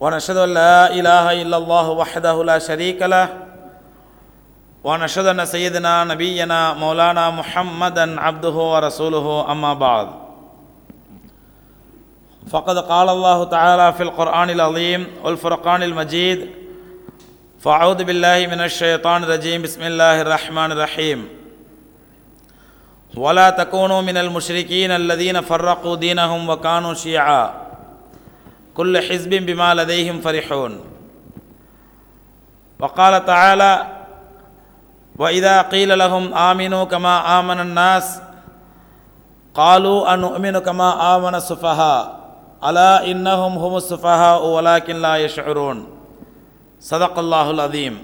ونشهد أن لا إله إلا الله وحده لا شريك له ونشهد أن سيدنا نبينا مولانا محمدا عبده ورسوله أما بعد. فقد قال الله تعالى في القرآن العظيم والفرقان المجيد فأعوذ بالله من الشيطان الرجيم بسم الله الرحمن الرحيم. ولا تكونوا من المشركين الذين فرقوا دينهم وكانوا شيعا. كل حزب بما لديهم فرحون. وقال تعالى وإذا قيل لهم آمنوا كما آمن الناس قالوا أنؤمن كما آمن السفهاء. ألا إنهم هم السفهاء ولكن لا يشعرون. صدق الله العظيم.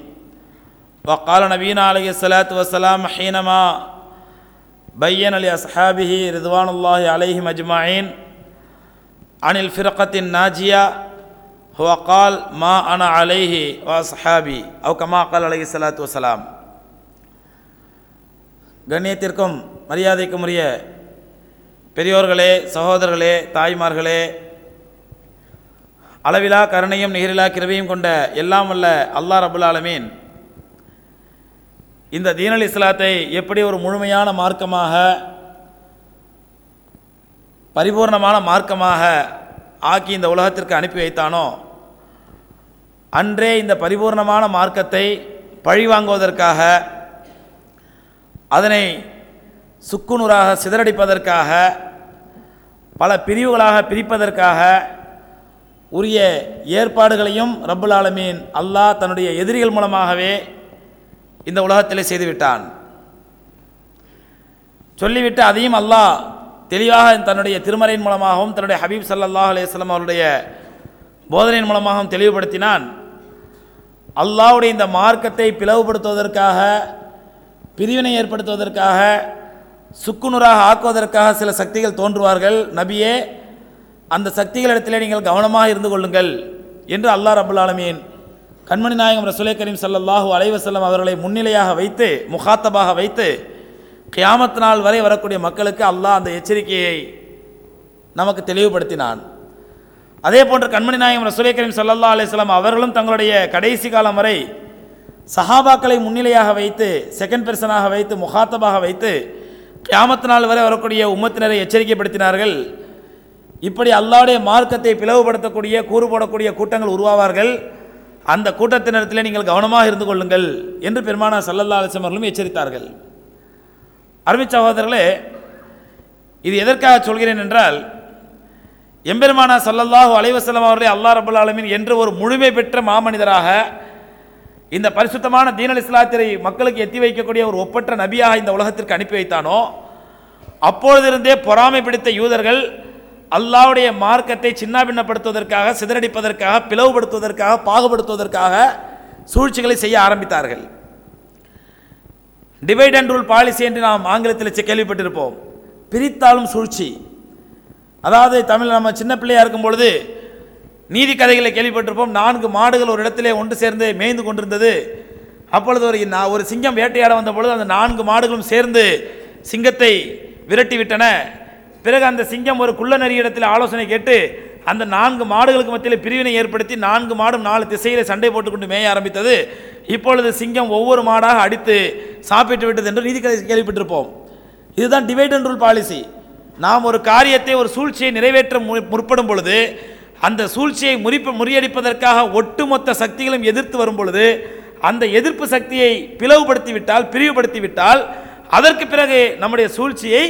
وقال نبينا عليه الصلاة والسلام حينما بين لأصحابه رضوان الله عليهم அனில் ஃபிரக்கத்தின் நாஜியா ஹுவ கால் மா அன அலைஹி வா சஹாபி அவ் கமா கால் அலஹி சலாத்து வசலாம் கண்ணியத்திற்கும் மரியாதைக்கும் உரிய பெரியோர்களே சகோதரர்களே தாய்மார்களே அளவிலா கருணையும் நிகரிலா கிருவையும் கொண்ட எல்லாம் வல்ல அல்லா ரபுல் ஆலமீன். இந்த தீனல் இஸ்லாத்தை எப்படி ஒரு முழுமையான மார்க்கமாக பரிபூர்ணமான மார்க்கமாக ஆக்கி இந்த உலகத்திற்கு அனுப்பி வைத்தானோ? அன்றே இந்த பரிபூர்ணமான மார்க்கத்தை பழிவாங்குவதற்காக அதனை சுக்குநூறாக சிதறடிப்பதற்காக பல பிரிவுகளாக பிரிப்பதற்காக உரிய ஏற்பாடுகளையும் ரப்புல் ஆலமீன் அல்லாஹ் தன்னுடைய எதிரிகள் மூலமாகவே இந்த உலகத்திலே செய்துவிட்டான். சொல்லிவிட்டு அதையும் அல்லாஹ் தெளிவாக தன்னுடைய திருமறையின் மூலமாகவும் தன்னுடைய ஹபீப் சல்லாஹ் அலையம் அவருடைய போதனையின் மூலமாகவும் தெளிவுபடுத்தினான். அல்லாவுடைய இந்த மார்க்கத்தை பிளவுபடுத்துவதற்காக பிரிவினை ஏற்படுத்துவதற்காக சுக்குநூறாக ஆக்குவதற்காக சில சக்திகள் தோன்றுவார்கள். நபியே அந்த சக்திகளிடத்திலே நீங்கள் கவனமாக இருந்து கொள்ளுங்கள் என்று அல்லாஹ் ரபுல் ஆலமீன் கண்மணி நாயகம் ரசுலே கரீம் சல்லாஹூ அலைவசல்லம் அவர்களை முன்னிலையாக வைத்து முகாத்தபாக வைத்து கியாமத் நாள் வரை வரக்கூடிய மக்களுக்கு அல்லாஹ் அந்த எச்சரிக்கையை நமக்கு தெளிவுபடுத்தினான். அதே போன்று கண்மணி நாயகம் ரசூலை கரீம் சல்லல்லா அலிஸ்லாம் அவர்களும் தங்களுடைய கடைசி காலம் வரை சஹாபாக்களை முன்னிலையாக வைத்து செகண்ட் பெர்சனாக வைத்து முகாத்தபாக வைத்து கியாமத்து நாள் வரை வரக்கூடிய உம்மத்தினரை எச்சரிக்கைப்படுத்தினார்கள். இப்படி அல்லாவுடைய மார்க்கத்தை பிளவுபடுத்தக்கூடிய கூறு போடக்கூடிய கூட்டங்கள் உருவாவார்கள். அந்த கூட்டத்தினத்தில் நீங்கள் கவனமாக இருந்து கொள்ளுங்கள் என்று பெருமானா சல்லல்லா அலிஸ்லாம் அவர்களும் எச்சரித்தார்கள். அருமை சகோதரர்களே இது எதற்காக சொல்கிறேன் என்றால் எம்பெருமானா சல்லல்லாஹு அலைவசல்லம் அவர்களை அல்லா ரபுல் ஆலமின் என்று ஒரு முழுமை பெற்ற மாமனிதராக இந்த பரிசுத்தமான தீனல் இஸ்லாத்திரை மக்களுக்கு எத்தி வைக்கக்கூடிய ஒரு ஒப்பற்ற நபியாக இந்த உலகத்திற்கு அனுப்பி வைத்தானோ அப்பொழுதிருந்தே பொறாமை பிடித்த யூதர்கள் அல்லாவுடைய மார்க்கத்தை சின்னாபின்னப்படுத்துவதற்காக சிதறடிப்பதற்காக பிளவுபடுத்துவதற்காக பாகுபடுத்துவதற்காக சூழ்ச்சிகளை செய்ய ஆரம்பித்தார்கள். டிவைட் அண்ட் ரூல் பாலிசி என்று நாம் ஆங்கிலத்தில் கேள்விப்பட்டிருப்போம். பிரித்தாலும் சூழ்ச்சி. அதாவது தமிழ் நம்ம சின்ன பிள்ளையாக இருக்கும் பொழுது நீதி கதைகளை கேள்விப்பட்டிருப்போம். நான்கு மாடுகள் ஒரு இடத்திலே ஒன்று சேர்ந்து மேய்ந்து கொண்டிருந்தது. அப்பொழுது ஒரு நான் ஒரு சிங்கம் வேட்டையாட வந்த பொழுது அந்த நான்கு மாடுகளும் சேர்ந்து சிங்கத்தை விரட்டி விட்டன பிறகு அந்த சிங்கம் ஒரு குள்ள நெறியிடத்தில் ஆலோசனை கேட்டு அந்த நான்கு மாடுகளுக்கு மத்தியில் பிரிவினை ஏற்படுத்தி நான்கு மாடும் நாலு திசையில் சண்டை போட்டுக்கொண்டு மேய ஆரம்பித்தது. இப்பொழுது சிங்கம் ஒவ்வொரு மாடாக அடித்து சாப்பிட்டு விட்டது என்று நீதி கதை கேள்விப்பட்டிருப்போம். இதுதான் டிவைட் அண்ட் ரூல் பாலிசி நாம் ஒரு காரியத்தை ஒரு சூழ்ச்சியை நிறைவேற்ற முற்படும் பொழுது அந்த சூழ்ச்சியை முறிப்பு முறியடிப்பதற்காக ஒட்டுமொத்த சக்திகளும் எதிர்த்து வரும் பொழுது அந்த எதிர்ப்பு சக்தியை பிளவுபடுத்தி விட்டால் பிரிவுபடுத்தி விட்டால் அதற்கு பிறகு நம்முடைய சூழ்ச்சியை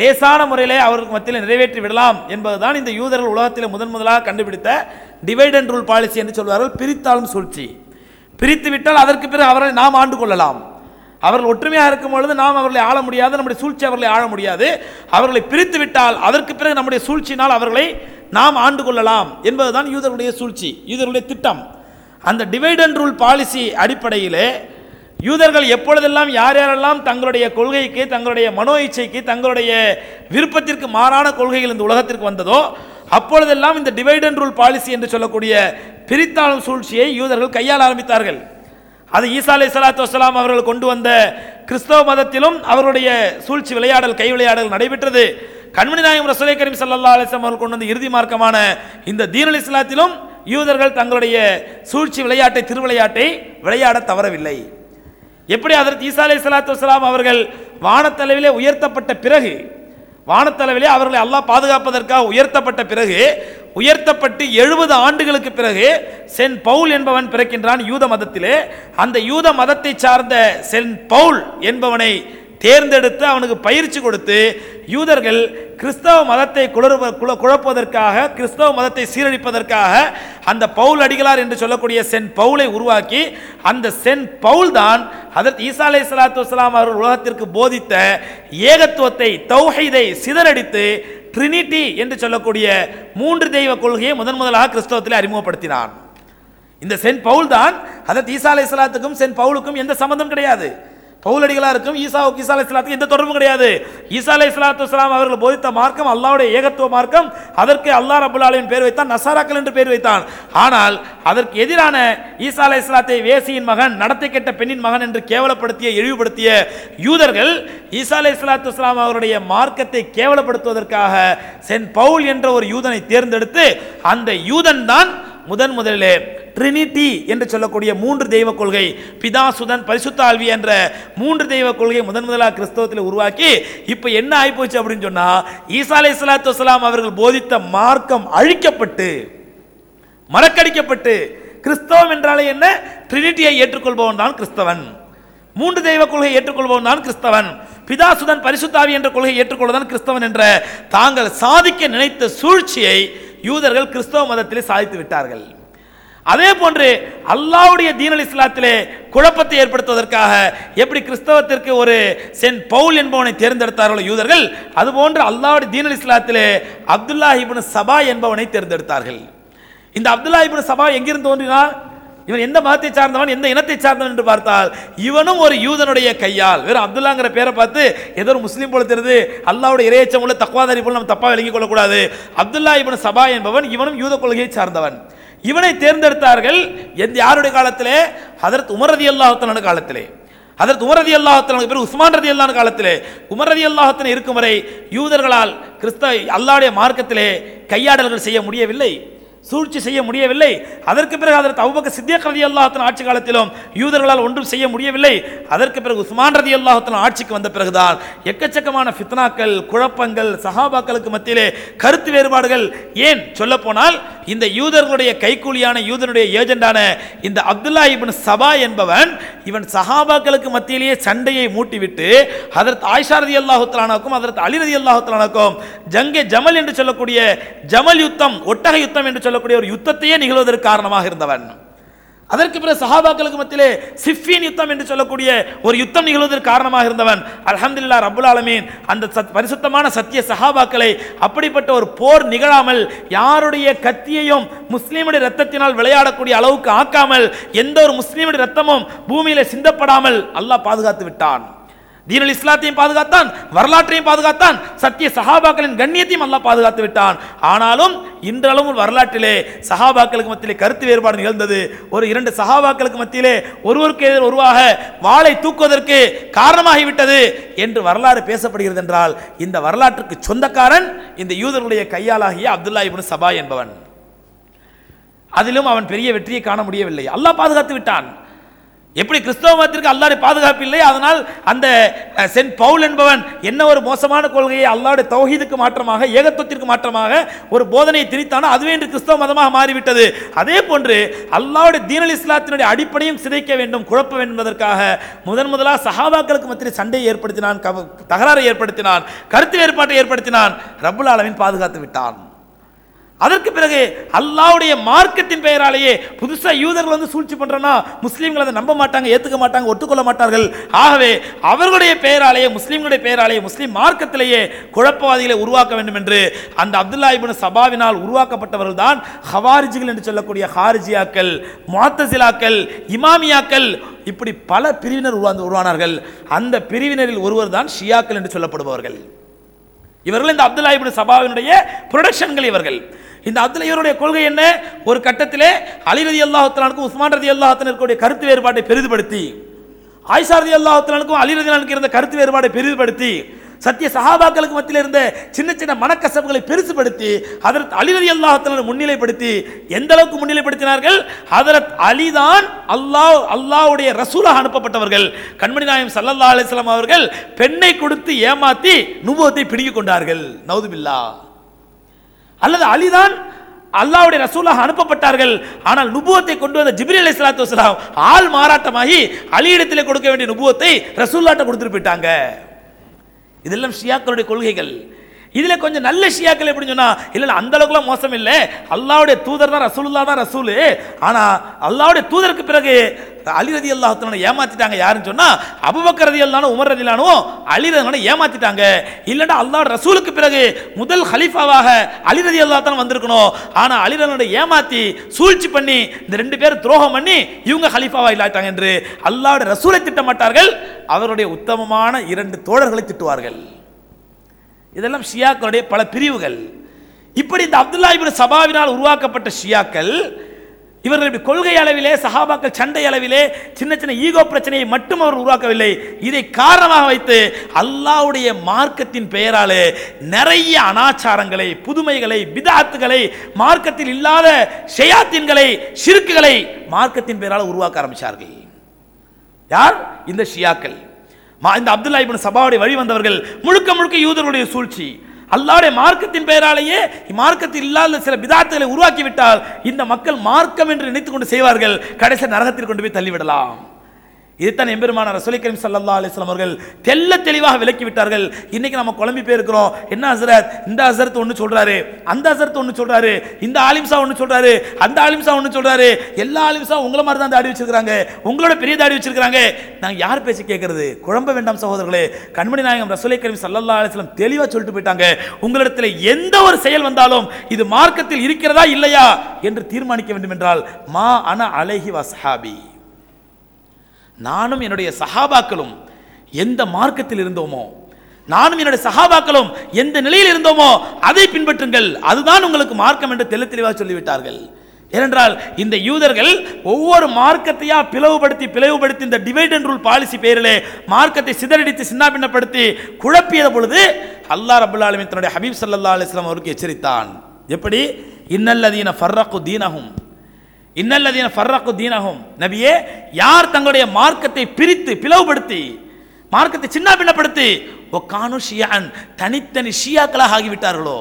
லேசான முறையிலே அவருக்கு மத்தியில் நிறைவேற்றி விடலாம் என்பதுதான் இந்த யூதர்கள் உலகத்தில் முதன் முதலாக கண்டுபிடித்த டிவைட் அண்ட் ரூல் பாலிசி என்று சொல்வார்கள் பிரித்தாலும் சூழ்ச்சி. பிரித்து விட்டால் அதற்கு பிறகு அவரை நாம் ஆண்டு கொள்ளலாம். அவர்கள் ஒற்றுமையாக இருக்கும் பொழுது நாம் அவர்களை ஆள முடியாது நம்முடைய சூழ்ச்சி அவர்களை ஆள முடியாது. அவர்களை பிரித்து விட்டால் அதற்கு பிறகு நம்முடைய சூழ்ச்சியினால் அவர்களை நாம் ஆண்டு கொள்ளலாம் என்பதுதான் யூதர்களுடைய சூழ்ச்சி யூதருடைய திட்டம். அந்த டிவைட் அண்ட் ரூல் பாலிசி அடிப்படையிலே யூதர்கள் எப்பொழுதெல்லாம் யார் யாரெல்லாம் தங்களுடைய கொள்கைக்கு தங்களுடைய மனோ இச்சைக்கு தங்களுடைய விருப்பத்திற்கு மாறான கொள்கைகள் இந்த உலகத்திற்கு வந்ததோ அப்பொழுதெல்லாம் இந்த டிவைட் அண்ட் ரூல் பாலிசி என்று சொல்லக்கூடிய பிரித்தாளும் சூழ்ச்சியை யூதர்கள் கையாள ஆரம்பித்தார்கள். அது ஈசா அலை சலாத்து வசலாம் அவர்கள் கொண்டு வந்த கிறிஸ்தவ மதத்திலும் அவருடைய சூழ்ச்சி விளையாடல் கை விளையாடல் நடைபெற்றது. கண்மணி நாயகம் ரசோலை கரீம் சல்லா அலிஸ்லாம் அவர்கள் கொண்டு வந்த இறுதி மார்க்கமான இந்த தீனல் இஸ்லாத்திலும் யூதர்கள் தங்களுடைய சூழ்ச்சி விளையாட்டை திருவிளையாட்டை விளையாட தவறவில்லை. எப்படி அதற்கு ஈசா அலை சலாத்து வசலாம் அவர்கள் வானத்தளவிலே உயர்த்தப்பட்ட பிறகு வானத்தளவிலே அவர்களை அல்லாஹ் பாதுகாப்பதற்காக உயர்த்தப்பட்ட பிறகு உயர்த்தப்பட்டு எழுபது ஆண்டுகளுக்கு பிறகு சென் பவுல் என்பவன் பிறக்கின்றான் யூத மதத்திலே. அந்த யூத மதத்தை சார்ந்த சென் பவுல் என்பவனை தேர்ந்தெடுத்து அவனுக்கு பயிற்சி கொடுத்து யூதர்கள் கிறிஸ்தவ மதத்தை குளறுவ குல குழப்பதற்காக கிறிஸ்தவ மதத்தை சீரழிப்பதற்காக அந்த பவுல் அடிகளார் என்று சொல்லக்கூடிய சென் பவுலை உருவாக்கி அந்த சென் பவுல் தான் அதற்கு ஈசா அலை சலாத்து வலாம் அவர்கள் உலகத்திற்கு போதித்த ஏகத்துவத்தை தௌஹைதை சிதறடித்து ட்ரினிட்டி என்று சொல்லக்கூடிய மூன்று தெய்வ கொள்கையை முதன் முதலாக கிறிஸ்தவத்தில் அறிமுகப்படுத்தினான். இந்த சென்ட் பவுல் தான் அதற்கு ஈசா அலை சலாத்துக்கும் சென்ட் பவுலுக்கும் எந்த சம்மந்தம் கிடையாது. பவுலடிகளாருக்கும் ஈசாவுக்கு ஈசா அலை இஸ்லாத்துக்கு எந்த தொடர்பும் கிடையாது. ஈசா அலை இஸ்லாத்து இஸ்லாம் அவர்கள் போதித்த மார்க்கம் அல்லாவுடைய ஏகத்துவ மார்க்கம். அதற்கு அல்லாஹ் ரபுல் பேர் வைத்தான் நசாராக்கள் என்று பேர் வைத்தான். ஆனால் அதற்கு எதிரான ஈசா அலை இஸ்லாத்தை வேசியின் மகன் நடத்தை கெட்ட பெண்ணின் மகன் என்று கேவலப்படுத்திய இழிவுபடுத்திய யூதர்கள் ஈசா அலை இஸ்லாத்து இஸ்லாம் அவருடைய மார்க்கத்தை கேவலப்படுத்துவதற்காக சென் பவுல் என்ற ஒரு யூதனை தேர்ந்தெடுத்து அந்த யூதன் தான் முதன் முதலிலே ட்ரினிட்டி என்று சொல்லக்கூடிய மூன்று தெய்வ கொள்கை பிதா சுதன் பரிசுத்த என்ற மூன்று தெய்வ கொள்கையை முதன் முதலாக கிறிஸ்தவத்தில் உருவாக்கி இப்போ என்ன ஆகிப்போச்சு அப்படின்னு சொன்னால் ஈசா அலை இஸ்லாத்து வலாம் அவர்கள் போதித்த மார்க்கம் அழிக்கப்பட்டு மறக்கடிக்கப்பட்டு கிறிஸ்தவம் என்றாலே என்ன? ட்ரினிட்டியை ஏற்றுக்கொள்பவன் தான் கிறிஸ்தவன். மூன்று தெய்வ கொள்கையை ஏற்றுக்கொள்பவன் தான் கிறிஸ்தவன். பிதாசுதன் பரிசுத்தாவி என்ற கொள்கையை ஏற்றுக்கொள்வதான் கிறிஸ்தவன் என்ற தாங்கள் சாதிக்க நினைத்த சூழ்ச்சியை யூதர்கள் கிறிஸ்தவ மதத்திலே சாதித்து விட்டார்கள். அதே போன்று அல்லாவுடைய தீனல் இஸ்லாத்திலே குழப்பத்தை ஏற்படுத்துவதற்காக எப்படி கிறிஸ்தவத்திற்கு ஒரு சென் பவுல் என்பவனை தேர்ந்தெடுத்தார்களோ யூதர்கள் அதுபோன்று அல்லாவுடைய தீனல் இஸ்லாத்திலே அப்துல்லா இப்னு சபா என்பவனை தேர்ந்தெடுத்தார்கள். இந்த அப்துல்லா சபா எங்கிருந்து தோன்றினார்? இவன் எந்த மதத்தை சார்ந்தவன் எந்த இனத்தை சார்ந்தவன் என்று பார்த்தால் இவனும் ஒரு யூதனுடைய கையால் வெறும் அப்துல்லாங்கிற பேரை பார்த்து ஏதோ ஒரு முஸ்லீம் போல தெரியுது அல்லாவுடைய இறையச்சம் உள்ள தக்குவாதாரி போல நம்ம தப்பாக விளங்கிக் கொள்ளக்கூடாது. அப்துல்லா இவன் சபா என்பவன் இவனும் யூத கொள்கையை சார்ந்தவன். இவனை தேர்ந்தெடுத்தார்கள் எந்த யாருடைய காலத்திலே? அதற்கு உமரதி ரதி அல்லாஹத்தனோட காலத்திலே. அதற்கு உமரதி ரதி அல்லாஹத்தனுக்கு பேர் உஸ்மான் ரதி அல்லான காலத்திலே. உமரதி ரதி அல்லாஹத்தன் இருக்கும் வரை யூதர்களால் கிறிஸ்தவ அல்லாவுடைய மார்க்கத்திலே கையாடல்கள் செய்ய முடியவில்லை. சூழ்ச்சி செய்ய முடியவில்லை. அதற்கு பிறகு அதற்கு அவுபக்க சித்தியக் ரதி அல்லாஹத்தின் ஆட்சி காலத்திலும் யூதர்களால் ஒன்றும் செய்ய முடியவில்லை. அதற்கு பிறகு உஸ்மான் ரதி அல்லாஹத்தின் ஆட்சிக்கு வந்த பிறகுதான் எக்கச்சக்கமான ஃபித்னாக்கள் குழப்பங்கள் சஹாபாக்களுக்கு மத்தியிலே கருத்து வேறுபாடுகள் ஏன் சொல்லப்போனால் இந்த யூதர்களுடைய கைக்கூலியான யூதனுடைய ஏஜெண்டான இந்த அப்துல்லா இபின் சபா என்பவன் இவன் சஹாபாக்களுக்கு மத்தியிலேயே சண்டையை மூட்டிவிட்டு அதற்கு ஆயிஷா ரதி அல்லாஹுத்தலானாக்கும் அதற்கு அலி ரதி அல்லாஹுத்தலானாக்கும் ஜங்கே ஜமல் என்று சொல்லக்கூடிய ஜமல் யுத்தம் ஒட்டக யுத்தம் என்று சொல்லக்கூடிய ஒரு யுத்தத்தையே நிகழ்வதற்கு காரணமாக இருந்தவன். அதற்கு பிறகு சஹாபாக்களுக்கு மத்தியிலே சிஃபின் யுத்தம் என்று சொல்லக்கூடிய ஒரு யுத்தம் நிகழ்வதற்கு காரணமாக இருந்தவன். அலஹம்துல்லா ரப்புல் ஆலமீன் அந்த சத் பரிசுத்தமான சத்திய சஹாபாக்களை அப்படிப்பட்ட ஒரு போர் நிகழாமல் யாருடைய கத்தியையும் முஸ்லீமுடைய ரத்தத்தினால் விளையாடக்கூடிய அளவுக்கு ஆக்காமல் எந்த ஒரு முஸ்லீமுடைய ரத்தமும் பூமியில சிந்தப்படாமல் அல்லாஹ் பாதுகாத்து விட்டான். தீனல் இஸ்லாத்தையும் பாதுகாத்தான் வரலாற்றையும் பாதுகாத்தான் சத்திய சஹாபாக்களின் கண்ணியத்தையும் அல்லாஹ் பாதுகாத்து விட்டான். ஆனாலும் இன்றளவும் வரலாற்றிலே சஹாபாக்களுக்கு மத்தியிலே கருத்து வேறுபாடு நிகழ்ந்தது. ஒரு இரண்டு சஹாபாக்களுக்கு மத்தியிலே ஒருவருக்கு எதிர் ஒருவாக வாளை தூக்குவதற்கு காரணமாகிவிட்டது என்று வரலாறு பேசப்படுகிறது என்றால் இந்த வரலாற்றுக்கு சொந்தக்காரன் இந்த யூதர்களுடைய கையாளாகிய அப்துல்லா இப்னு சபா என்பவன். அதிலும் அவன் பெரிய வெற்றியை காண முடியவில்லை. அல்லாஹ் பாதுகாத்து விட்டான். எப்படி கிறிஸ்தவ மதத்திற்கு அல்லாஹ்வுடைய பாதுகாப்பு இல்லை? அதனால் அந்த சென்ட் பவுல் என்பவன் என்ன ஒரு மோசமான கொள்கையை அல்லாஹ்வுடைய தௌஹீதுக்கு மாற்றமாக ஏகத்துவத்திற்கு மாற்றமாக ஒரு போதனையை திணித்தானோ அதுவே இன்று கிறிஸ்தவ மதமாக மாறிவிட்டது. அதே போன்று அல்லாவுடைய தீனல் இஸ்லாத்தினுடைய அடிப்படையும் சிதைக்க வேண்டும் குழப்ப வேண்டும் என்பதற்காக முதன் முதலாக சஹாபாக்களுக்கு மத்தியில் சண்டையை ஏற்படுத்தினான் கவ- தகராறை ஏற்படுத்தினான் கருத்து வேறுபாட்டை ஏற்படுத்தினான். ரபுல் ஆலமீன் பாதுகாத்து விட்டான். அதற்கு பிறகு அல்லாஹ்வுடைய மார்க்கத்தின் பெயராலேயே புதுசாக யூதர்கள் வந்து சூழ்ச்சி பண்ணுறோன்னா முஸ்லீம்கள் அதை நம்ப மாட்டாங்க ஏற்றுக்க மாட்டாங்க ஒத்துக்கொள்ள மாட்டார்கள். ஆகவே அவர்களுடைய பெயராலேயே முஸ்லீம்களுடைய பெயராலேயே முஸ்லீம் மார்க்கத்திலேயே குழப்பவாதிகளை உருவாக்க வேண்டும் என்று அந்த அப்துல்லா இபின் சபாவினால் உருவாக்கப்பட்டவர்கள் தான் ஹவாரிஜிகள் என்று சொல்லக்கூடிய ஹாரிஜியாக்கள் மாத்தசிலாக்கள் இமாமியாக்கள். இப்படி பல பிரிவினர் உருவாந்து உருவானார்கள். அந்த பிரிவினரில் ஒருவர் தான் ஷியாக்கள் என்று சொல்லப்படுபவர்கள். இவர்கள் இந்த அப்துல்லா இபின் சபாவினுடைய ப்ரொடக்ஷன்கள் இவர்கள். இந்த அப்துல் இவருடைய கொள்கை என்ன? ஒரு கட்டத்திலே அலி ரதி அல்லாஹத்தலானுக்கும் உஸ்மான் ரதி அல்லாஹத்தனருக்குடைய கருத்து வேறுபாட்டை பெரிதுபடுத்தி ஆயிஷா ரதி அல்லாஹத்தலானுக்கும் அலி ரதி இருந்த கருத்து வேறுபாடை பெரிதுபடுத்தி சத்திய சஹாபாக்களுக்கு மத்தியில் இருந்த சின்ன சின்ன மனக்கசப்புகளை பெருசுபடுத்தி ஹதரத் அலி ரதி அல்லாஹத்தலான முன்னிலைப்படுத்தி எந்த அளவுக்கு முன்னிலைப்படுத்தினார்கள்? ஹதரத் அலிதான் அல்லாஹ் அல்லாஹ்வுடைய ரசூலாக அனுப்பப்பட்டவர்கள். கண்மணி நாயம் சல்லல்லா அலிஸ்லாம் அவர்கள் பெண்ணை கொடுத்து ஏமாத்தி நுபுவத்தை பிடுங்கிக் கொண்டார்கள். நவுதுபில்லா. அல்லது அலிதான் அல்லாஹ்வுடைய ரசூலாக அனுப்பப்பட்டார்கள். ஆனால் நுபுவத்தை கொண்டு வந்த ஜிப்ரி அலி சலாத்து வலாம் ஆள் மாறாட்டமாகி அலியிடத்தில் கொடுக்க வேண்டிய நுபுவத்தை ரசூல்லாட்ட கொடுத்துட்டு போயிட்டாங்க. இதெல்லாம் ஷியாக்களுடைய கொள்கைகள். இதில் கொஞ்சம் நல்ல ஷியாக்கள் எப்படின்னு சொன்னால் இல்லை அந்த அளவுக்குலாம் மோசம் இல்லை. அல்லாவுடைய தூதர் தான் ரசூலுல்லாஹ் தான் ரசூலு. ஆனால் அல்லாவுடைய தூதருக்கு பிறகு அலி ரதி அல்லாஹத்தனை ஏமாத்திட்டாங்க யாருன்னு சொன்னால் அபுபக்கர் ரதி அல்லானும் உமர் ரதி அல்லானும் அலி ரதி ஏமாத்திட்டாங்க. இல்லைன்னா அல்லாஹ் ரசூலுக்கு பிறகு முதல் ஹலீஃபாவாக அலி ரதி அல்லாத்தான் வந்திருக்கணும். ஆனால் அலி ரதி ஏமாத்தி சூழ்ச்சி பண்ணி இந்த ரெண்டு பேரும் துரோகம் பண்ணி இவங்க ஹலீஃபாவாக இல்லாட்டாங்க என்று அல்லாஹ்வுடைய ரசூலை திட்டமாட்டார்கள். அவருடைய உத்தமமான இரண்டு தோழர்களை திட்டுவார்கள். இதெல்லாம் ஷியாக்களுடைய பல பிரிவுகள். இப்படி இந்த அப்துல்லா இவர் சபாவினால் உருவாக்கப்பட்ட ஷியாக்கள் இவர்கள் கொள்கை அளவிலே சஹாபாக்கள் சண்டை அளவிலே சின்ன சின்ன ஈகோ பிரச்சனையை மட்டும் அவர் உருவாக்கவில்லை. இதை காரணமாக வைத்து அல்லாஹ்வுடைய மார்க்கத்தின் பெயராலே நிறைய அனாச்சாரங்களை புதுமைகளை பிதாத்துகளை மார்க்கத்தில் இல்லாத ஷயாத்தின்களை சிறுக்குகளை மார்க்கத்தின் பெயரால் உருவாக்க ஆரம்பித்தார்கள் யார்? இந்த ஷியாக்கள். இந்த அப்துல்லா இபின் சபாவுடைய வழி வந்தவர்கள் முழுக்க முழுக்க யூதர்களுடைய சூழ்ச்சி. அல்லாவுடைய மார்க்கத்தின் பெயராலேயே மார்க்கத்தில் இல்லாத சில விதார்த்தங்களை உருவாக்கி விட்டால் இந்த மக்கள் மார்க்கம் என்று நினைத்துக்கொண்டு செய்வார்கள். கடைசி நரகத்தில் கொண்டு போய் தள்ளிவிடலாம். இதுதான் எம்பெருமான ரசூலை கரீம் சல்லா அலிஸ்லாம் அவர்கள் தெல்ல தெளிவாக விளக்கி விட்டார்கள் இன்னைக்கு நம்ம குழம்பி போயிருக்கிறோம். என்ன ஹசரத்? இந்த ஹசரத் ஒன்று சொல்றாரு. அந்த ஹசரத் ஒன்று சொல்றாரு. இந்த ஆலிம்சா ஒன்று சொல்றாரு. அந்த ஆலிம்சா ஒன்று சொல்றாரு. எல்லா ஆலிம்சா உங்களை மாதிரி தான் தாடி வச்சிருக்காங்க உங்களோட பெரிய தாடி வச்சிருக்காங்க நாங்கள் யார் பேச்சு கேட்கறது? குழம்ப வேண்டாம் சகோதரர்களே. கண்மணி நாயகம் ரசூலை கரீம் சல்லல்லா அலிஸ்லாம் தெளிவாக சொல்லிட்டு போயிட்டாங்க. உங்களிடத்தில் எந்த ஒரு செயல் வந்தாலும் இது மார்க்கத்தில் இருக்கிறதா இல்லையா என்று தீர்மானிக்க வேண்டும் என்றால் மா அன அலைஹி வஸ்ஹாபி. நானும் என்னுடைய சஹாபாக்களும் எந்த மார்க்கத்தில் இருந்தோமோ நானும் என்னுடைய சகாபாக்களும் எந்த நிலையில் இருந்தோமோ அதை பின்பற்றுங்கள். அதுதான் உங்களுக்கு மார்க்கம் என்று தெளி தெளிவாக சொல்லிவிட்டார்கள். ஏனென்றால் இந்த யூதர்கள் ஒவ்வொரு மார்க்கத்தையா பிளவுபடுத்தி பிளவுபடுத்தி இந்த டிவைட் அண்ட் ரூல் பாலிசி பேரிலே மார்க்கத்தை சிதறடித்து சின்னாபின்னப்படுத்தி குழப்பிய பொழுது அல்லாஹ் ரபுல் ஆலமீன் தன்னுடைய ஹபீப் சல்லா அலைஹி அவருக்கு எச்சரித்தான். எப்படி? இன்னல்லதீன ஃபர்ரகு தீனகும் இன்னல்லதீன ஃபர்ரக்கு தீனஹும். நபியே யார் தங்களுடைய மார்க்கத்தை பிரித்து பிளவுபடுத்தி மார்க்கத்தை சின்ன பின்னப்படுத்தி ஒக்கானு ஷியான் தனித்தனி ஷியாக்களாக ஆகிவிட்டார்களோ?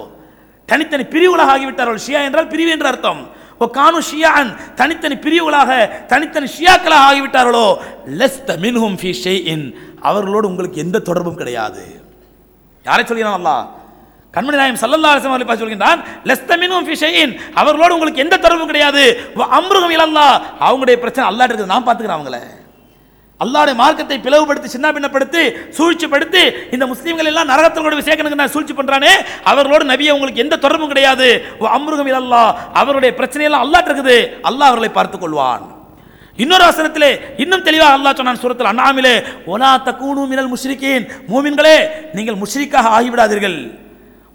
தனித்தனி பிரிவுகளாக ஆகிவிட்டார்கள்? ஷியா என்றால் பிரிவு என்ற அர்த்தம். ஒக்கானு ஷியான் தனித்தனி பிரிவுகளாக தனித்தனி ஷியாக்களாக ஆகிவிட்டார்களோ? லெஸ் த மின்ஹும் ஃபி ஷைஇன். அவர்களோடு உங்களுக்கு எந்த தொடர்பும் கிடையாது. யாரை சொல்கிறான் அல்லாஹ்? கண்மணி நாயம் சல்லல்லா அலிசம் அவர்களை பார்த்து சொல்கின்றான் லெஸ்தமினும் ஃபிஷையின் அவர்களோடு உங்களுக்கு எந்த தொடர்பும் கிடையாது. அம்ருகம் இழந்தா அவங்களுடைய பிரச்சனை அல்லாட் இருக்குது. நான் பார்த்துக்கிறேன் அவங்கள. அல்லாடைய மார்க்கத்தை பிளவுபடுத்தி சின்ன பின்னப்படுத்தி சூழ்ச்சிப்படுத்தி இந்த முஸ்லீம்கள் எல்லாம் நரகத்தில் கூட சேர்க்கணுங்க நான் சூழ்ச்சி பண்ணுறானே அவர்களோடு நபியை உங்களுக்கு எந்த தொடர்பும் கிடையாது. அம்ருகம் அம்ருஹும் அவருடைய பிரச்சனையெல்லாம் அல்லாட் இருக்குது. அல்லாஹ் அவர்களை பார்த்துக் கொள்வான். இன்னொரு வசனத்திலே இன்னும் தெளிவாக அல்லாஹ் சொன்னான் சுரத்தில் அண்ணாமிலே ஒலா தக்கூனு மினல் முஷ்ரிகீன். மூமின்களே நீங்கள் முஷ்ரிக்காக ஆகிவிடாதீர்கள்.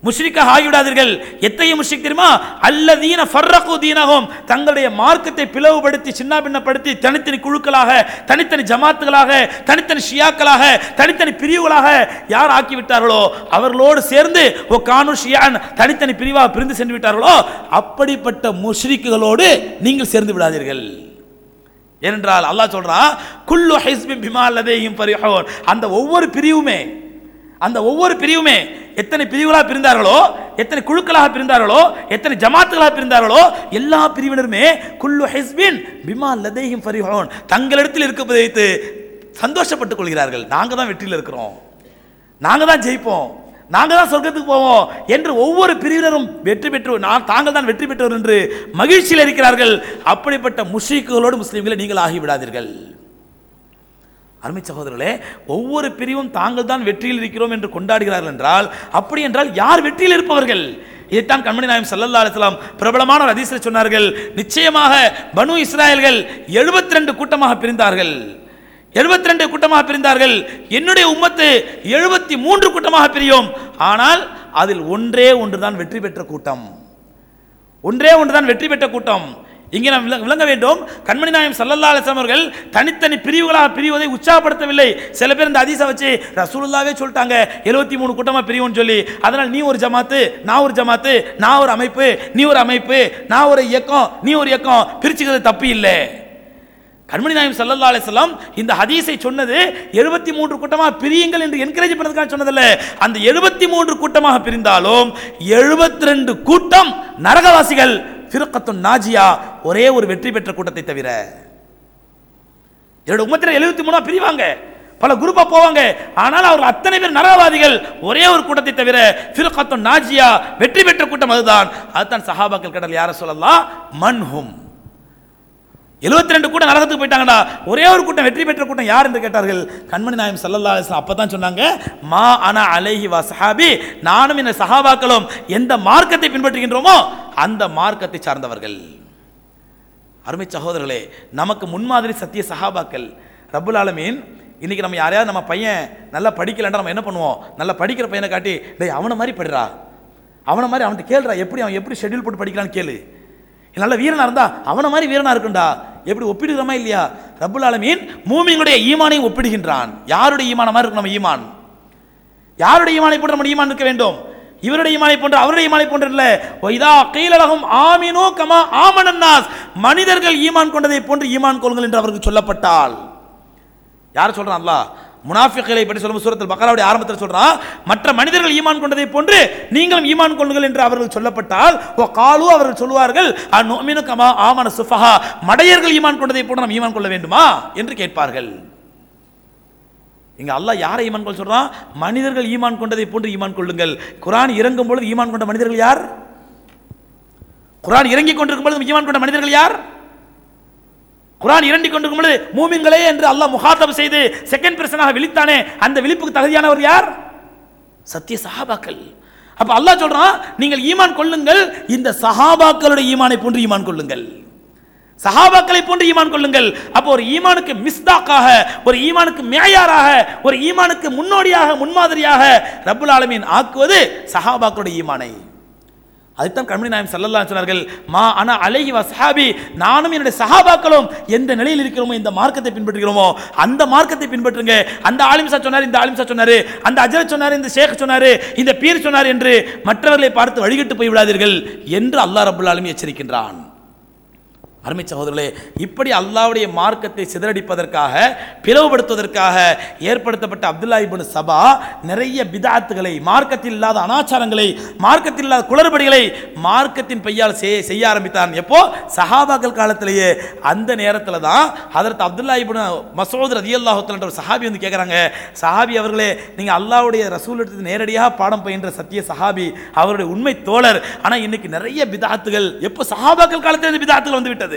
முஷ்ரிக்காக ஆகிவிடாதீர்கள் எத்தகைய முஷ்ரிக் தெரியுமா? அல்லதீன ஃபர்ரகு தீனகம் தங்களுடைய மார்க்கத்தை பிளவுபடுத்தி சின்னாபின்னப்படுத்தி தனித்தனி குழுக்களாக தனித்தனி ஜமாத்துகளாக தனித்தனி ஷியாக்களாக தனித்தனி பிரிவுகளாக யார் ஆக்கிவிட்டார்களோ அவர்களோடு சேர்ந்து ஓ கானு ஷியான் தனித்தனி பிரிவாக பிரிந்து சென்று விட்டார்களோ அப்படிப்பட்ட முஷ்ரிக்குகளோடு நீங்கள் சேர்ந்து விடாதீர்கள். ஏனென்றால் அல்லாஹ் சொல்றான் குல்லு ஹிஸ்பின் பிமா லதைஹிம் ஃபரிஹூன். அந்த ஒவ்வொரு பிரிவுமே அந்த ஒவ்வொரு பிரிவுமே எத்தனை பிரிவுகளாக பிரிந்தார்களோ எத்தனை குழுக்களாக பிரிந்தார்களோ எத்தனை ஜமாத்துகளாக பிரிந்தார்களோ எல்லா பிரிவினருமே குல்லு ஹெஸ்பின் பிமா லதேஹிம் ஃபரிஹோன் தங்களிடத்தில் இருப்பதை வைத்து சந்தோஷப்பட்டுக் கொள்கிறார்கள். நாங்கள் தான் வெற்றியில் இருக்கிறோம். நாங்கள் தான் ஜெயிப்போம். நாங்கள் தான் சொர்க்கத்துக்கு போவோம் என்று ஒவ்வொரு பிரிவினரும் வெற்றி பெற்று நான் தாங்கள் தான் வெற்றி பெற்றவர் என்று மகிழ்ச்சியில் இருக்கிறார்கள். அப்படிப்பட்ட முஷீக்குகளோடு முஸ்லீம்களை நீங்கள் ஆகிவிடாதீர்கள். அருமை சகோதரர்களே ஒவ்வொரு பிரிவும் தாங்கள் தான் வெற்றியில் இருக்கிறோம் என்று கொண்டாடுகிறார்கள் என்றால் அப்படி என்றால் யார் வெற்றியில் இருப்பவர்கள்? இதைத்தான் கண்மணி நாயம் சல்லல்லா அலிஸ்லாம் பிரபலமான ஒரு சொன்னார்கள். நிச்சயமாக பனு இஸ்ராயல்கள் 72 ரெண்டு கூட்டமாக பிரிந்தார்கள். 72 ரெண்டு கூட்டமாக பிரிந்தார்கள். என்னுடைய உம்மத்து எழுபத்தி மூன்று கூட்டமாக பிரியும். ஆனால் அதில் ஒன்றே ஒன்று தான் வெற்றி பெற்ற கூட்டம். ஒன்றே ஒன்றுதான் வெற்றி பெற்ற கூட்டம். இங்கே நாம் விளங்க- விளங்க வேண்டும். கண்மணி நாயம் சல்லல்லா அலிஸ்லாம் அவர்கள் தனித்தனி பிரிவுகளாக பிரிவதை உற்சாகப்படுத்தவில்லை. சில பேர் இந்த அதிசா வச்சு ரசூலுல்லாவே சொல்லிட்டாங்க எழுபத்தி மூணு கூட்டமாக பிரிவுன்னு சொல்லி. அதனால் நீ ஒரு ஜமாத்து நான் ஒரு ஜமாத்து நான் ஒரு அமைப்பு நீ ஒரு அமைப்பு நான் ஒரு இயக்கம் நீ ஒரு இயக்கம் பிரிச்சுக்கிறது தப்பு இல்லை. கண்மணி நாயம் சல்லல்லா அலிஸ்லாம் இந்த ஹதீஸை சொன்னது எழுபத்தி மூன்று கூட்டமாக பிரியுங்கள் என்று என்கரேஜ் பண்ணதுக்காக சொன்னதில்ல. அந்த எழுபத்தி மூன்று கூட்டமாக பிரிந்தாலும் எழுபத்தி ரெண்டு கூட்டம் நரகவாசிகள் திருக்கத்தும் நாஜியா ஒரே ஒரு வெற்றி பெற்ற கூட்டத்தை தவிர. என்னோட உமத்தில் எழுபத்தி மூணா பிரிவாங்க. பல குரூப்பாக போவாங்க. ஆனால் அவர்கள் அத்தனை பேர் நரகவாதிகள் ஒரே ஒரு கூட்டத்தை தவிர ஃபிரக்கத்துன் நாஜியா வெற்றி பெற்ற கூட்டம் அதுதான். அதுதான் சஹாபாக்கள் கடல் யார சொல்லலாம் மன்ஹும். 72 ரெண்டு கூட்டம் நரகத்துக்கு போயிட்டாங்கடா. ஒரே ஒரு கூட்டம் வெற்றி பெற்ற கூட்டம் யார் என்று கேட்டார்கள்? கண்மணி நாயம் சல்லல்லா அலிஸ்லாம் அப்போ தான் சொன்னாங்க மா அனா அலைஹி வா சஹாபி நானும் இந்த சஹாபாக்களும் எந்த மார்க்கத்தை பின்பற்றுகின்றோமோ அந்த மார்க்கத்தை சார்ந்தவர்கள். அருமை சகோதரர்களே நமக்கு முன்மாதிரி சத்திய சஹாபாக்கள் ரபுல் ஆலமீன் இன்னைக்கு நம்ம யாரையாவது நம்ம பையன் நல்லா படிக்கலன்னா நம்ம என்ன பண்ணுவோம்? நல்லா படிக்கிற பையனை காட்டி டேய் அவனை மாதிரி படுறா. அவனை மாதிரி அவன்கிட்ட கேள்றா எப்படி அவன் எப்படி ஷெட்யூல் போட்டு படிக்கலான்னு கேளு. நல்ல வீரனா இருந்தா அவனை மாதிரி வீரனா இருக்குண்டா. எப்படி ஒப்பிடுகிறோமா இல்லையா? ரப்புல் ஆலமீன் மூமிங்களுடைய ஈமானையும் ஒப்பிடுகின்றான். யாருடைய ஈமான? மாதிரி இருக்கும் நம்ம ஈமான். யாருடைய ஈமானை போன்று நம்ம ஈமான் இருக்க வேண்டும்? இவருடைய ஈமானை போன்று அவருடைய ஈமானை போன்று இல்லை. ஒய்தா கீழலகும் ஆமினோ கமா ஆமனன்னாஸ் மனிதர்கள் ஈமான் கொண்டதை போன்று ஈமான் கொள்ளுங்கள் என்று அவருக்கு சொல்லப்பட்டால். யார் சொல்றான் முனாஃபிகளை பற்றி சொல்லும் சூரத்தில் பக்கராவுடைய ஆரம்பத்தில் சொல்கிறான் மற்ற மனிதர்கள் ஈமான் கொண்டதை போன்று நீங்களும் ஈமான் கொள்ளுங்கள் என்று அவர்கள் சொல்லப்பட்டால் ஓ காலு அவர்கள் சொல்லுவார்கள் அந்நோமினு கமா ஆமன சுஃபஹா மடையர்கள் ஈமான் கொண்டதை போன்று நாம் ஈமான் கொள்ள வேண்டுமா என்று கேட்பார்கள். இங்கே அல்லாஹ் யாரை ஈமான் கொள்ள சொல்கிறான் மனிதர்கள் ஈமான் கொண்டதை போன்று ஈமான் கொள்ளுங்கள். குரான் இறங்கும் பொழுது ஈமான் கொண்ட மனிதர்கள் யார்? குரான் இறங்கிக் கொண்டிருக்கும் பொழுது ஈமான் கொண்ட மனிதர்கள் யார்? குரான் இரண்டி கொண்டிருக்கும் பொழுது மூமின்களே என்று அல்லாஹ் முகாத்தப் செய்து செகண்ட் பர்சனாக விழித்தானே அந்த விழிப்புக்கு தகுதியானவர் யார்? சத்திய சஹாபாக்கள். அப்ப அல்லாஹ் சொல்றான் நீங்கள் ஈமான் கொள்ளுங்கள் இந்த சஹாபாக்களுடைய ஈமானை போன்று ஈமான் கொள்ளுங்கள். சஹாபாக்களை போன்று ஈமான் கொள்ளுங்கள். அப்போ ஒரு ஈமானுக்கு மிஸ்தாக்காக ஒரு ஈமானுக்கு மேயாராக ஒரு ஈமானுக்கு முன்னோடியாக முன்மாதிரியாக ரபுல் ஆலமீன் ஆக்குவது சஹாபாக்களுடைய ஈமானை. அதுதான் கண்மணி நாயம் சல்லல்லாஹு சொன்னார்கள் மா ஆனால் அழகி வசாபி நானும் என்னுடைய சஹாபாக்களும் எந்த நிலையில் இருக்கிறோமோ இந்த மார்க்கத்தை பின்பற்றுகிறோமோ அந்த மார்க்கத்தை பின்பற்றுங்க. அந்த ஆலிம்சா சொன்னார் இந்த ஆலிம்சா சொன்னார் அந்த அஜரத் சொன்னார் இந்த ஷேக் சொன்னார் இந்த பீர் சொன்னார் என்று மற்றவர்களை பார்த்து வழிகிட்டு போய் விடாதீர்கள் என்று அல்லாஹ் ரபுல்லாலும் எச்சரிக்கின்றான். அருமை சகோதரர்களே இப்படி அல்லாவுடைய மார்க்கத்தை சிதறடிப்பதற்காக பிளவுபடுத்துவதற்காக ஏற்படுத்தப்பட்ட அப்துல்லா இபின் சபா நிறைய பிதாத்துகளை மார்க்கத்தில் இல்லாத அனாச்சாரங்களை மார்க்கத்தில் இல்லாத குளறுபடிகளை மார்க்கத்தின் பையால் செய்ய செய்ய ஆரம்பித்தான். எப்போ? சஹாபாக்கள் காலத்திலேயே. அந்த நேரத்தில் தான் அதற்கு அப்துல்லா இபின் மசூத் ரதியல்லாஹு என்ற ஒரு சஹாபி வந்து கேட்குறாங்க சஹாபி அவர்களே நீங்கள் அல்லாஹ்வுடைய ரசூல் நேரடியாக பாடம் பயின்ற சத்திய சஹாபி அவருடைய உண்மை தோழர். ஆனால் இன்னைக்கு நிறைய பிதாத்துகள் எப்போ சஹாபாக்கள் காலத்தில் பிதாத்துகள் வந்து விட்டது?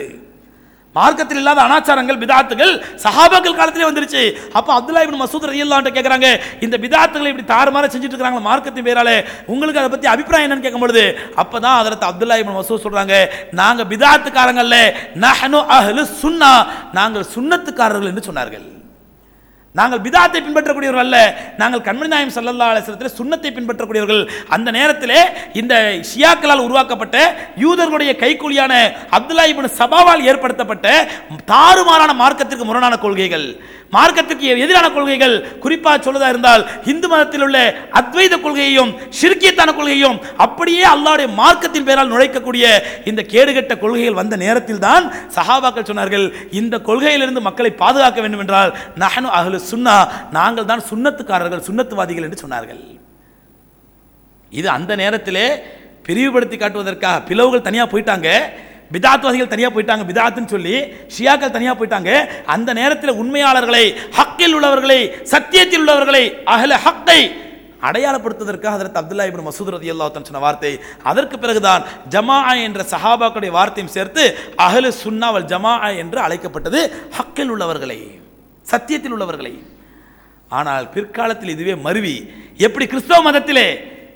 மார்க்கத்தில் இல்லாத அனாச்சாரங்கள் பிதாத்துகள் சஹாபாக்கள் காலத்திலே வந்துருச்சு. அப்போ அப்துல்லா இபின் மசூத் ரலியல்லாஹு கேட்குறாங்க இந்த பிதாத்துகளை இப்படி தாறுமாற செஞ்சுட்டு இருக்காங்க மார்க்கத்தின் பேரால? உங்களுக்கு அதை பற்றி அபிப்பிராயம் என்னன்னு கேட்கும்பொழுது அப்போ அப்பதான் அதற்கு அப்துல்லா இபின் மசூத் சொல்கிறாங்க நாங்கள் பிதாத்துக்காரங்கல்ல நஹனு அஹ்லு சுன்னா நாங்கள் சுண்ணத்துக்காரர்கள் என்று சொன்னார்கள். நாங்கள் பிதாத்தை பின்பற்றக்கூடியவர்கள் அல்ல. நாங்கள் கண்மணி நாயம் சல்லல்லா அலிஸ்லத்தில் சுண்ணத்தை பின்பற்றக்கூடியவர்கள். அந்த நேரத்திலே இந்த ஷியாக்களால் உருவாக்கப்பட்ட யூதர்களுடைய கைக்கூலியான அப்துல்லா இபின் சபாவால் ஏற்படுத்தப்பட்ட தாறுமாறான மார்க்கத்திற்கு முரணான கொள்கைகள். மார்க்கத்திற்கு எதிரான கொள்கைகள். குறிப்பாக சொல்லதா இருந்தால் இந்து மதத்தில் உள்ள அத்வைத கொள்கையையும் சிறுக்கியத்தான கொள்கையும் அப்படியே அல்லாவுடைய மார்க்கத்தின் பேரால் நுழைக்கக்கூடிய இந்த கேடுகெட்ட கொள்கைகள் வந்த நேரத்தில் தான் சஹாபாக்கள் சொன்னார்கள் இந்த கொள்கையிலிருந்து மக்களை பாதுகாக்க வேண்டும் என்றால் நகனு அகலு சுன்னா நாங்கள் தான் சுன்னத்துக்காரர்கள் சுண்ணத்துவாதிகள் என்று சொன்னார்கள். இது அந்த நேரத்திலே பிரிவுபடுத்தி காட்டுவதற்காக பிளவுகள் தனியாக போயிட்டாங்க பிதாத்வாதிகள் தனியாக போயிட்டாங்க பிதாத்துன்னு சொல்லி ஷியாக்கள் தனியாக போயிட்டாங்க. அந்த நேரத்தில் உண்மையாளர்களை ஹக்கில் உள்ளவர்களை சத்தியத்தில் உள்ளவர்களை அகல ஹக்கை அடையாளப்படுத்துவதற்காக அதற்கு அப்துல்லா இப்னு மசூத் ரதி தஆலா சொன்ன வார்த்தை. அதற்கு பிறகுதான் ஜமா என்ற சஹாபாக்களுடைய வார்த்தையும் சேர்த்து அகலு சுன்னாவல் ஜமா என்று அழைக்கப்பட்டது ஹக்கில் உள்ளவர்களை. சத்தியத்தில் உள்ளவர்களை ஆனால் பிற்காலத்தில் இதுவே மருவி. எப்படி கிறிஸ்தவ மதத்திலே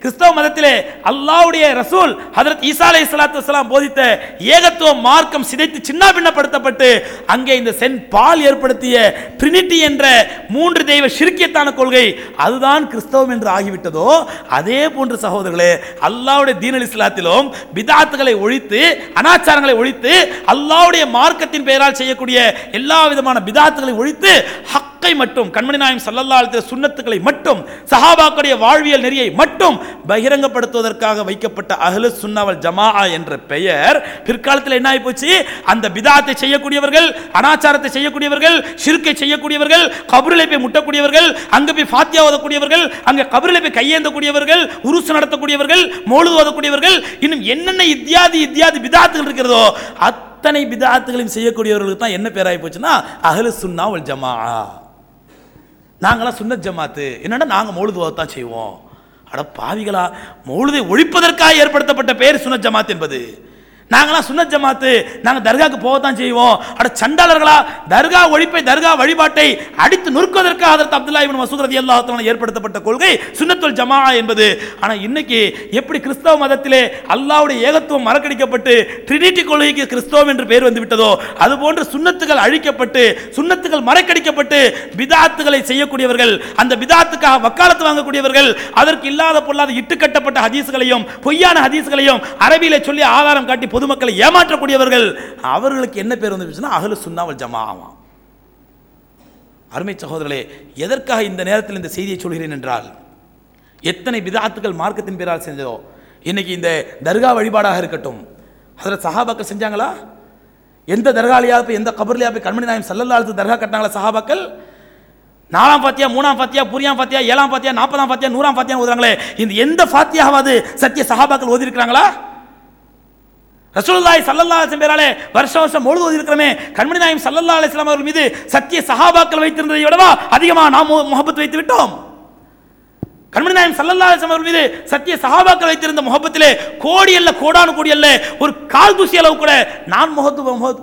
கிறிஸ்தவ மதத்திலே அல்லாவுடைய ரசூல் ஹதரத் ஈசா அலை ஸலாத்து வலாம் போதித்த ஏகத்துவ மார்க்கம் சிதைத்து சின்னாபின்னப்படுத்தப்பட்டு அங்கே இந்த சென் பால் ஏற்படுத்திய ட்ரினிட்டி என்ற மூன்று தெய்வ சிறுக்கியத்தான கொள்கை அதுதான் கிறிஸ்தவம் என்று ஆகிவிட்டதோ அதே போன்று சகோதரர்களே அல்லாவுடைய தீனல் இஸ்லாத்திலும் பிதாத்துகளை ஒழித்து அனாச்சாரங்களை ஒழித்து அல்லாவுடைய மார்க்கத்தின் பெயரால் செய்யக்கூடிய எல்லா விதமான பிதாத்துகளை ஒழித்து ஹக்கை மட்டும் கண்மணி நாயம் சல்லல்லா சுண்ணத்துக்களை மட்டும் சஹாபாக்களுடைய வாழ்வியல் நெறியை மட்டும் பகிரங்கப்படுத்துவதற்காக வைக்கப்பட்ட அகலு சுன்னவல் ஜமா என்ற பெயர் பிற்காலத்தில் என்ன ஆகி போச்சு அந்த பிதாத்தை செய்யக்கூடியவர்கள் அனாச்சாரத்தை செய்யக்கூடியவர்கள் சிறுக்கை செய்யக்கூடியவர்கள் கபரிலை போய் முட்டக்கூடியவர்கள் அங்கே போய் ஃபாத்தியா ஓதக்கூடியவர்கள் அங்க கபரிலை போய் கையேந்தக்கூடியவர்கள் உருசு நடத்தக்கூடியவர்கள் மோழுது ஓதக்கூடியவர்கள் இன்னும் என்னென்ன இத்தியாதி இத்தியாதி பிதாத்துகள் இருக்கிறதோ அத்தனை பிதாத்துகளையும் செய்யக்கூடியவர்களுக்கு தான் என்ன பேராகி போச்சுன்னா அகலு சுன்னா ஜமாஆ ஜமா நாங்களாம் சுன்னத் ஜமாத்து. என்னென்னா நாங்கள் மௌலுது தான் செய்வோம். அட பாவிகளா மௌலுதை ஒழிப்பதற்காக ஏற்படுத்தப்பட்ட பெயர் சுண்ணத் ஜமாத் என்பது. நாங்களாம் சுன்னத் ஜமாத்து. நாங்கள் தர்காவுக்கு போகத்தான் செய்வோம். அட சண்டாளர்களா தர்கா ஒழிப்பை தர்கா வழிபாட்டை அடித்து நொறுக்குவதற்காக அதற்கு அப்துல்லா இவன் மசூத் ரதி தஆலா ஏற்படுத்தப்பட்ட கொள்கை சுன்னத்துல் ஜமா என்பது. ஆனால் இன்னைக்கு எப்படி கிறிஸ்தவ மதத்திலே அல்லாஹ்வுடைய ஏகத்துவம் மறக்கடிக்கப்பட்டு ட்ரினிட்டி கொள்கைக்கு கிறிஸ்தவம் என்று பெயர் வந்து விட்டதோ அதுபோன்று சுண்ணத்துகள் அழிக்கப்பட்டு சுண்ணத்துகள் மறக்கடிக்கப்பட்டு பிதாத்துகளை செய்யக்கூடியவர்கள் அந்த பிதாத்துக்காக வக்காலத்து வாங்கக்கூடியவர்கள் அதற்கு இல்லாத பொல்லாத இட்டுக்கட்டப்பட்ட ஹதீஸ்களையும் பொய்யான ஹதீஸ்களையும் அரபியில சொல்லி ஆதாரம் காட்டி பொதுமக்களை ஏமாற்றக்கூடியவர்கள். அவர்களுக்கு என்ன பேர் வந்துச்சுன்னா அகலு சுண்ணாவல் ஜமா ஆவாம் அருமை சகோதரர்களே எதற்காக இந்த நேரத்தில் இந்த செய்தியை சொல்கிறேன் என்றால் எத்தனை பிதாத்துக்கள் மார்க்கத்தின் பேரால் செஞ்சதோ இன்னைக்கு இந்த தர்கா வழிபாடாக இருக்கட்டும் அதில் சஹாபாக்கள் செஞ்சாங்களா? எந்த தர்காலையா போய் எந்த கபர்லையா போய் கண்மணி நாயம் சல்லல்லாஹு தர்கா கட்டினாங்களா சஹாபாக்கள்? நாலாம் பாத்தியா மூணாம் பாத்தியா புரியாம் பாத்தியா ஏழாம் பாத்தியா நாற்பதாம் பாத்தியா நூறாம் பாத்தியா ஓதுறாங்களே இந்த எந்த பாத்தியாவது சத்திய சஹாபாக்கள் ஓதி இருக்கிறாங்களா சல்லல்லா ஸல்லல்லாஹு பேராலே வருஷம் வருஷம் முழுது இருக்கிறமே கண்மணி நாயம் சல்லல்லா அலிஸ்லாம் அவர்கள் மீது சத்திய சஹாபாக்கள் வைத்திருந்ததை விடவா அதிகமாக நாம் முகப்பத்து வைத்து விட்டோம். கண்மணி நாயம் சல்லல்லா அலிஸ்லாம் அவர்கள் மீது சத்திய சஹாபாக்கள் வைத்திருந்த முகப்பத்திலே கோடி அல்ல கோடானு கோடி அல்ல ஒரு கால் தூசி அளவு கூட நான் முகத்து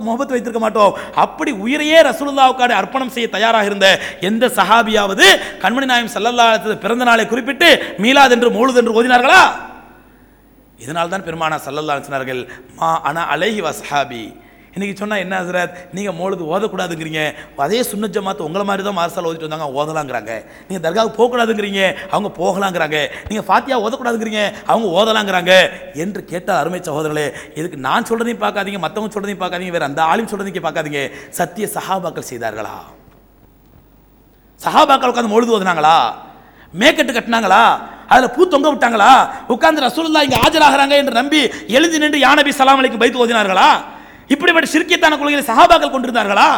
முகப்பத்து வைத்திருக்க மாட்டோம். அப்படி உயிரையே ரசூலுல்லாவுக்காடு அர்ப்பணம் செய்ய தயாராக இருந்த எந்த சஹாபியாவது கண்மணி நாயம் சல்லல்லா அலைஹி பிறந்த நாளை குறிப்பிட்டு மீலாத் என்று என்று ஓதினார்களா? இதனால் தான் பெருமானா சல்லல்லா சொன்னார்கள் மா அனா அலேஹி வசஹாபி இன்றைக்கி சொன்னால் என்ன ஹசரத்? நீங்கள் மோழுது ஓதக்கூடாதுங்கிறீங்க. அதே சுன்ன ஜமாத்து உங்களை மாதிரி தான் மார்சால் ஓதிட்டு வந்தாங்க ஓதலாங்கிறாங்க. நீங்கள் தர்காவுக்கு போகக்கூடாதுங்கிறீங்க அவங்க போகலாங்கிறாங்க. நீங்கள் ஃபாத்தியா ஓதக்கூடாதுங்கிறீங்க அவங்க ஓதலாங்கிறாங்க. என்று கேட்டால் அருமை சகோதரர்களே இதுக்கு நான் சொல்கிறதையும் பார்க்காதீங்க மற்றவங்க சொல்கிறதையும் பார்க்காதீங்க வேறு அந்த ஆளும் சொல்கிறதையும் பார்க்காதீங்க. சத்திய சஹாபாக்கள் செய்தார்களா? சஹாபாக்கள் உட்காந்து மொழுது ஓதுனாங்களா? மேக்கெட்டு கட்டினாங்களா? அதில் பூ தொங்க விட்டாங்களா? உட்கார்ந்து ரசூலுல்லா இங்கே ஆஜராகிறாங்க என்று நம்பி எழுதி நின்று யானபி சலாம் அலைக்கு பைத்து ஓதினார்களா? இப்படிப்பட்ட சிறுக்கியத்தான கொள்கைகளை சஹாபாக்கள் கொண்டிருந்தார்களா?